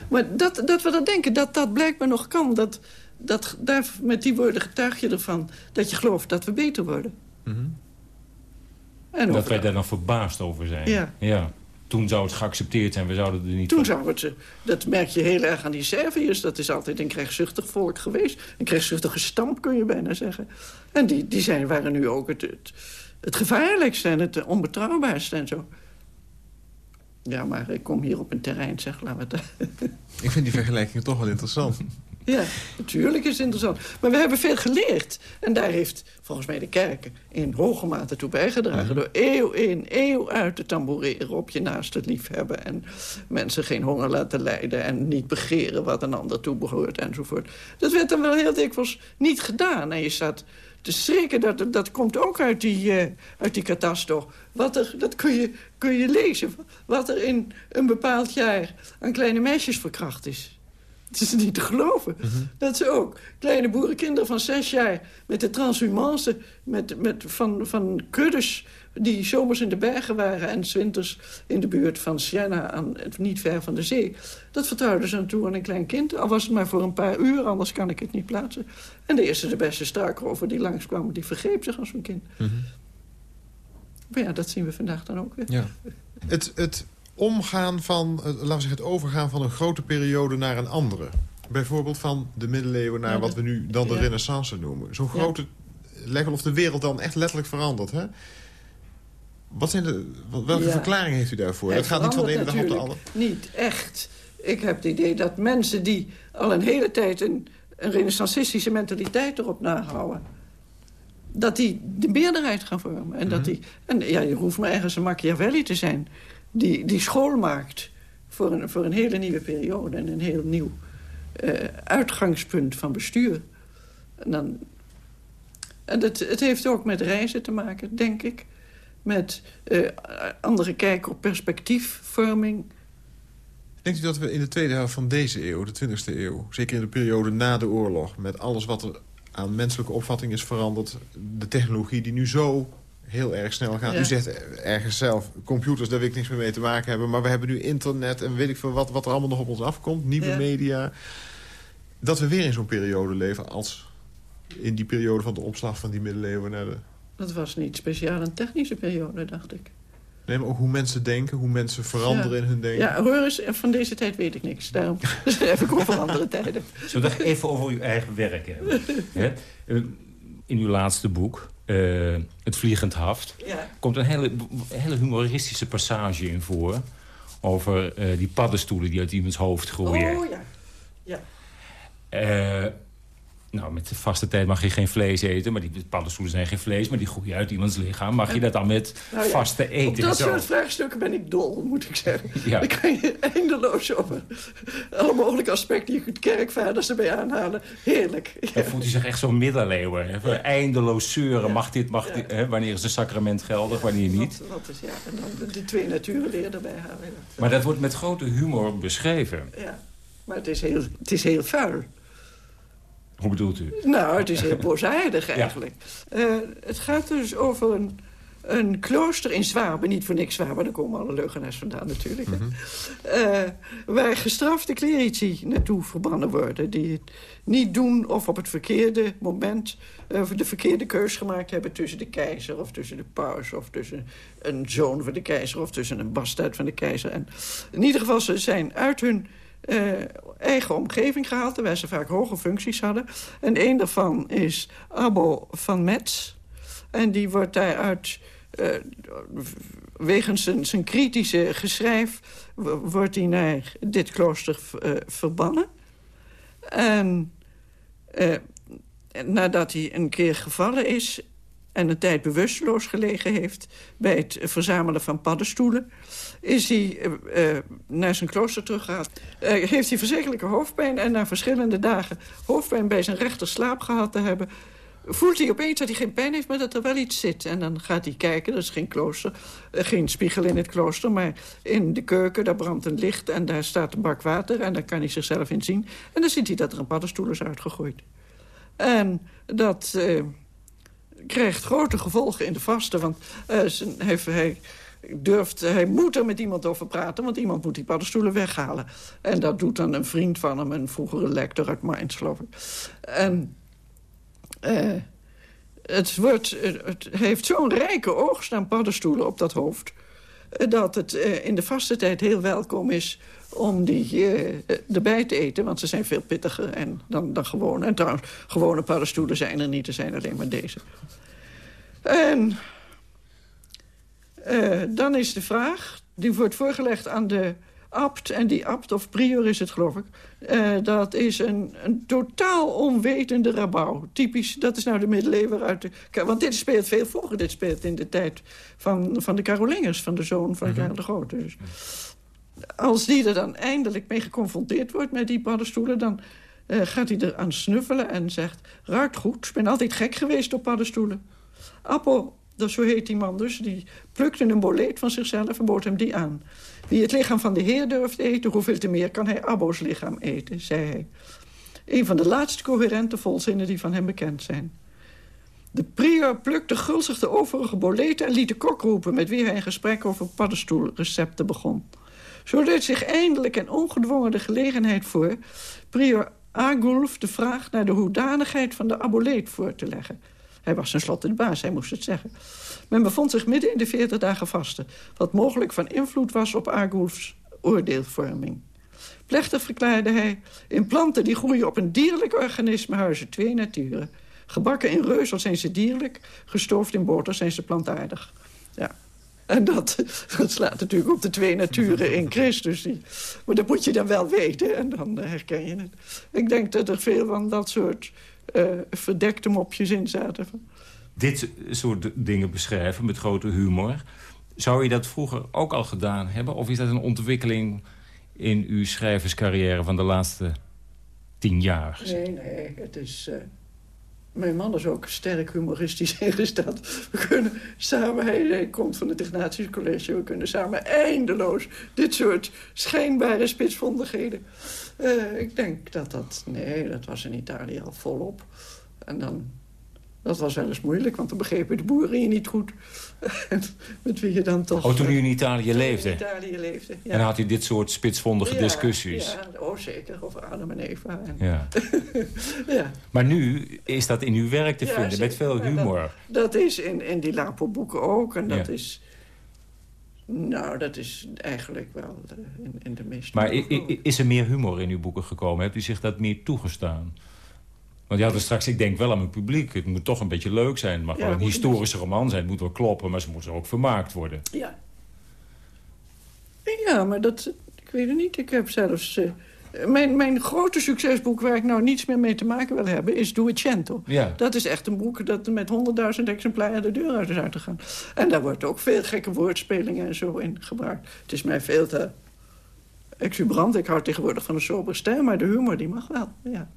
Maar dat, dat we dat denken, dat dat blijkbaar nog kan... dat dat, daar, met die woorden getuig je ervan dat je gelooft dat we beter worden. Mm -hmm. en dat wij daar nog verbaasd over zijn. Ja. ja. Toen zou het geaccepteerd zijn, we zouden er niet Toen van... zou het, dat merk je heel erg aan die Serviërs. Dat is altijd een krijgszuchtig volk geweest. Een krijgszuchtige stam, kun je bijna zeggen. En die, die zijn, waren nu ook het, het, het gevaarlijkste en het onbetrouwbaarste en zo. Ja, maar ik kom hier op een terrein, zeg, laten we het... Ik vind die vergelijking toch wel interessant. Ja, natuurlijk is het interessant. Maar we hebben veel geleerd. En daar heeft volgens mij de kerk in hoge mate toe bijgedragen... Door eeuw in, eeuw uit te tamboureren op je naast het liefhebben... en mensen geen honger laten lijden... en niet begeren wat een ander toebehoort enzovoort. Dat werd dan wel heel dikwijls niet gedaan. En je staat te schrikken, dat, dat komt ook uit die, uh, uit die kataster. Wat er, dat kun je, kun je lezen. Wat er in een bepaald jaar aan kleine meisjes verkracht is. Het is niet te geloven. Mhm. Dat ze ook kleine boerenkinderen van zes jaar... met de transhumance met, met, van, van kuddes die zomers in de bergen waren... en winters in de buurt van Siena, aan, niet ver van de zee. Dat vertrouwden ze aan toe aan een klein kind. Al was het maar voor een paar uur, anders kan ik het niet plaatsen. En de eerste, de beste struikrover die langskwam... die vergreep zich als een kind. Mm Maar ja, dat zien we vandaag dan ook weer. Ja. Het, het omgaan van, eh, laten we zeggen, het overgaan van een grote periode naar een andere. Bijvoorbeeld van de middeleeuwen naar wat we nu dan de renaissance noemen. Zo'n grote, lijkt of de wereld dan echt letterlijk verandert. Hè? Wat zijn de, welke verklaring heeft u daarvoor? Het, gaat niet van de ene dag op de andere. Niet echt. Ik heb het idee dat mensen die al een hele tijd een, een renaissancistische mentaliteit erop nahouden dat die de meerderheid gaan vormen. En, dat mhm. die, en ja, je hoeft maar ergens een Machiavelli te zijn die, die school maakt voor een, voor een hele nieuwe periode... en een heel nieuw uh, uitgangspunt van bestuur. En, dan, en het, het heeft ook met reizen te maken, denk ik. Met uh, andere kijk op perspectiefvorming. Denkt u dat we in de tweede helft van deze eeuw, de 20e eeuw... zeker in de periode na de oorlog... met alles wat er aan menselijke opvatting is veranderd... de technologie die nu zo heel erg snel gaan. U zegt ergens zelf, computers, daar wil ik niks meer mee te maken hebben. Maar we hebben nu internet en weet ik veel wat, wat er allemaal nog op ons afkomt. Nieuwe media. Dat we weer in zo'n periode leven als in die periode van de opslag van die middeleeuwen naar de... Dat was niet speciaal een technische periode, dacht ik. Nee, maar ook hoe mensen denken, hoe mensen veranderen in hun denken. Ja, Reuris, van deze tijd weet ik niks. Daarom schrijf ik over andere tijden. Zullen we even over uw eigen werk hebben? In uw laatste boek, uh, Het Vliegend Haft... Ja. komt een hele, hele humoristische passage in voor... over uh, die paddenstoelen die uit iemands hoofd groeien. Oh, ja. ja. Nou, met de vaste tijd mag je geen vlees eten. Maar die paddenstoelen zijn geen vlees, maar die groeien uit iemands lichaam. Mag je dat dan met nou vaste eten? Op dat soort vraagstukken ben ik dol, moet ik zeggen. Ja. Kan je eindeloos over alle mogelijke aspecten... je kunt kerkvaders erbij aanhalen. Heerlijk. Dan voelt hij zich echt zo'n middeleeuwen. Eindeloos zeuren. Mag dit, mag dit, hè? wanneer is een sacrament geldig, wanneer niet? Wat is, ja. En dan de twee naturen weer erbij halen. Maar dat wordt met grote humor beschreven. Ja, maar het is heel, het is heel vuil. Hoe bedoelt u? Nou, het is heel boosaardig eigenlijk. Uh, het gaat dus over een, een klooster in Zwaben. Niet voor niks Zwaben, daar komen alle leugenaars vandaan natuurlijk. Mm uh, waar gestrafte clerici naartoe verbannen worden. Die het niet doen of op het verkeerde moment... Uh, de verkeerde keus gemaakt hebben tussen de keizer... of tussen de paus of tussen een zoon van de keizer... of tussen een bastaard van de keizer. En in ieder geval, ze zijn uit hun uh, eigen omgeving gehaald... waar ze vaak hoge functies hadden. En een daarvan is Abo van Metz. En die wordt daaruit... Uh, wegens zijn, zijn, kritische geschrijf... wordt hij naar dit klooster uh, verbannen. En nadat hij een keer gevallen is en een tijd bewusteloos gelegen heeft... bij het verzamelen van paddenstoelen... is hij uh, naar zijn klooster teruggegaan. Uh, heeft hij verschrikkelijke hoofdpijn... en na verschillende dagen hoofdpijn bij zijn rechter slaap gehad te hebben... voelt hij opeens dat hij geen pijn heeft, maar dat er wel iets zit. En dan gaat hij kijken, er is geen klooster, geen spiegel in het klooster... maar in de keuken, daar brandt een licht en daar staat een bak water... en daar kan hij zichzelf in zien. En dan ziet hij dat er een paddenstoel is uitgegooid. En dat krijgt grote gevolgen in de vaste. Want uh, hij, durft, hij moet er met iemand over praten... want iemand moet die paddenstoelen weghalen. En dat doet dan een vriend van hem, een vroegere lector uit Mainz, geloof ik. En uh, het, wordt, het heeft zo'n rijke oogst aan paddenstoelen op dat hoofd... dat het in de vaste tijd heel welkom is om die uh, erbij te eten. Want ze zijn veel pittiger en dan, dan gewone. En trouwens, gewone paddenstoelen zijn er niet. Er zijn alleen maar deze. En uh, dan is de vraag, die wordt voorgelegd aan de abt, en die abt, of prior is het geloof ik... Uh, dat is een, een totaal onwetende rabouw. Typisch, dat is nou de middeleeuwen uit de... Want dit speelt veel vroeger. Dit speelt in de tijd van, van de Carolingers, van de zoon van mm Karel de Grote. Dus als die er dan eindelijk mee geconfronteerd wordt met die paddenstoelen... dan uh, gaat hij er aan snuffelen en zegt... ruikt goed, ik ben altijd gek geweest op paddenstoelen. Appel, dat zo heet die man dus, die plukte een boleet van zichzelf en bood hem die aan. Wie het lichaam van de Heer durft eten, hoeveel te meer kan hij Abbo's lichaam eten, zei hij. Een van de laatste coherente volzinnen die van hem bekend zijn. De prior plukte gulzig de overige boleten en liet de kok roepen... met wie hij een gesprek over paddenstoelrecepten begon. Zo deed zich eindelijk en ongedwongen de gelegenheid voor... prior Agulf de vraag naar de hoedanigheid van de aboleet voor te leggen. Hij was tenslotte de baas, hij moest het zeggen. Men bevond zich midden in de veertig dagen vasten... wat mogelijk van invloed was op Agulfs oordeelvorming. Plechtig verklaarde hij... in planten die groeien op een dierlijk organisme huizen twee naturen. Gebakken in reuzel zijn ze dierlijk, gestoofd in boter zijn ze plantaardig. Ja, en dat, dat slaat natuurlijk op de twee naturen in Christus. Die, maar dat moet je dan wel weten en dan eh, herken je het. Ik denk dat er veel van dat soort uh, verdekte mopjes in zaten. Dit soort dingen beschrijven met grote humor... zou je dat vroeger ook al gedaan hebben? Of is dat een ontwikkeling in uw schrijverscarrière van de laatste tien jaar? Nee, nee, het is... Uh mijn man is ook sterk humoristisch ingesteld. We kunnen samen, hij, komt van het Ignatius College... we kunnen samen eindeloos dit soort schijnbare spitsvondigheden. Uh, ik denk dat dat... Nee, dat was in Italië al volop. En dan dat was wel eens moeilijk, want dan begrepen de boeren je niet goed. met wie je dan toch... Oh, toen u in Italië leefde? in Italië leefde, ja. En had u dit soort spitsvondige discussies? Ja, oh zeker, over Adam en Eva. En... Ja. ja. Maar nu is dat in uw werk te vinden, met veel humor. Dat, dat, is in, in die Lapo-boeken ook. En dat is... Nou, dat is eigenlijk wel in, in de meeste... Maar is er meer humor in uw boeken gekomen? Hebt u zich dat meer toegestaan? Want had er straks, ik denk wel aan mijn publiek. Het moet toch een beetje leuk zijn. Het mag wel een historische roman zijn. Het moet wel kloppen, maar ze moeten ook vermaakt worden. Ja. Ja, maar dat... Ik weet het niet. Ik heb zelfs... Uh, mijn, mijn grote succesboek waar ik nou niets meer mee te maken wil hebben... is Duecento. Ja. Dat is echt een boek dat met honderdduizend exemplaren de deur uit is uitgegaan. En daar wordt ook veel gekke woordspelingen en zo in gebruikt. Het is mij veel te exuberant. Ik hou tegenwoordig van een sober stijl, maar de humor die mag wel, ja.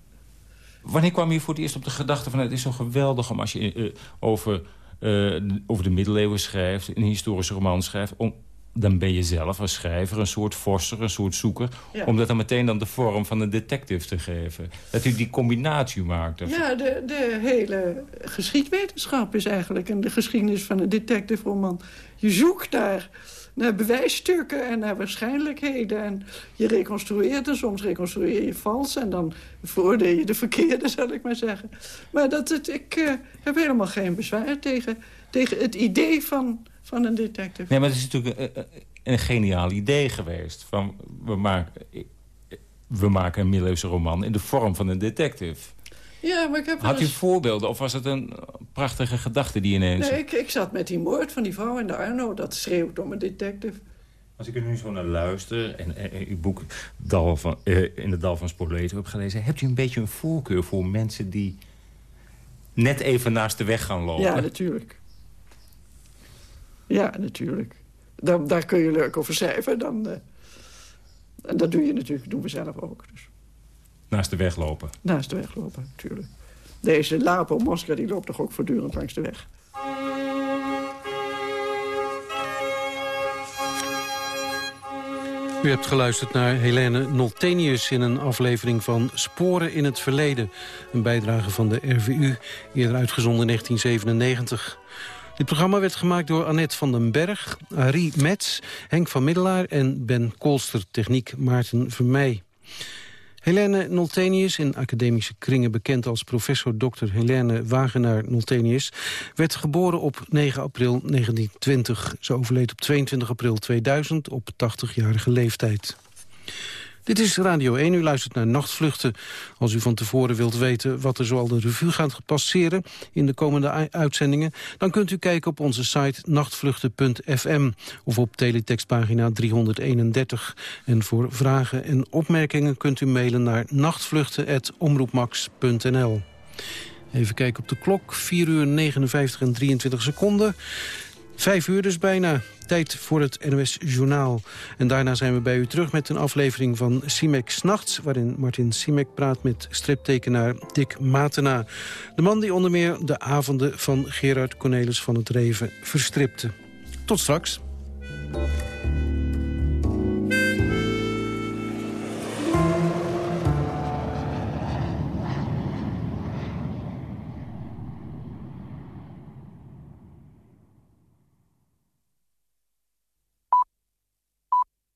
Wanneer kwam je voor het eerst op de gedachte van... het is zo geweldig om als je uh, over, uh, over de middeleeuwen schrijft... een historische roman schrijft... Om, dan ben je zelf als schrijver een soort forser, een soort zoeker... om dat dan meteen dan de vorm van een detective te geven. Dat u die combinatie maakt. Ja, de, de hele geschiedwetenschap is eigenlijk... en de geschiedenis van een detective roman. Je zoekt daar naar bewijsstukken en naar waarschijnlijkheden. En je reconstrueert en soms reconstrueer je vals... en dan veroordeel je de verkeerde, zal ik maar zeggen. Maar dat het, ik uh, heb helemaal geen bezwaar tegen, tegen het idee van, van een detective. Nee, maar het is natuurlijk een, een geniaal idee geweest. Van, we, maken, we maken een middeleeuwse roman in de vorm van een detective. Ja, maar ik heb Had u voorbeelden of was het een prachtige gedachte die ineens... Nee, ik, ik zat met die moord van die vrouw in de Arno. Dat schreeuwt om een detective. Als ik er nu zo naar luister en, uw boek Dal van, uh, in het Dal van Spoleto heb gelezen... hebt u een beetje een voorkeur voor mensen die net even naast de weg gaan lopen? Ja, natuurlijk. Ja, natuurlijk. Daar, daar kun je leuk over schrijven. Dan, uh, en dat doe je natuurlijk, doen we zelf ook. Dus. Naast de weg lopen? Naast de weg lopen, natuurlijk. Deze Lapo Mosca die loopt toch ook voortdurend langs de weg. U hebt geluisterd naar Helene Noltenius in een aflevering van Sporen in het Verleden. Een bijdrage van de RVU, eerder uitgezonden in 1997. Dit programma werd gemaakt door Annette van den Berg, Arie Metz, Henk van Middelaar en Ben Kolster, techniek Maarten Vermeij. Helene Noltenius, in academische kringen bekend als professor Dr. Helene Wagenaar-Noltenius... werd geboren op 9 april 1920. Ze overleed op 22 april 2000 op 80-jarige leeftijd. Dit is Radio 1, u luistert naar Nachtvluchten. Als u van tevoren wilt weten wat er zoal de revue gaat passeren... in de komende uitzendingen... dan kunt u kijken op onze site nachtvluchten.fm... of op teletextpagina 331. En voor vragen en opmerkingen kunt u mailen naar nachtvluchten.omroepmax.nl. Even kijken op de klok, 4 uur 59 en 23 seconden... Vijf uur dus bijna. Tijd voor het NOS Journaal. En daarna zijn we bij u terug met een aflevering van Simek Snachts... waarin Martin Simek praat met striptekenaar Dick Matena. De man die onder meer de avonden van Gerard Cornelis van het Reven verstripte. Tot straks.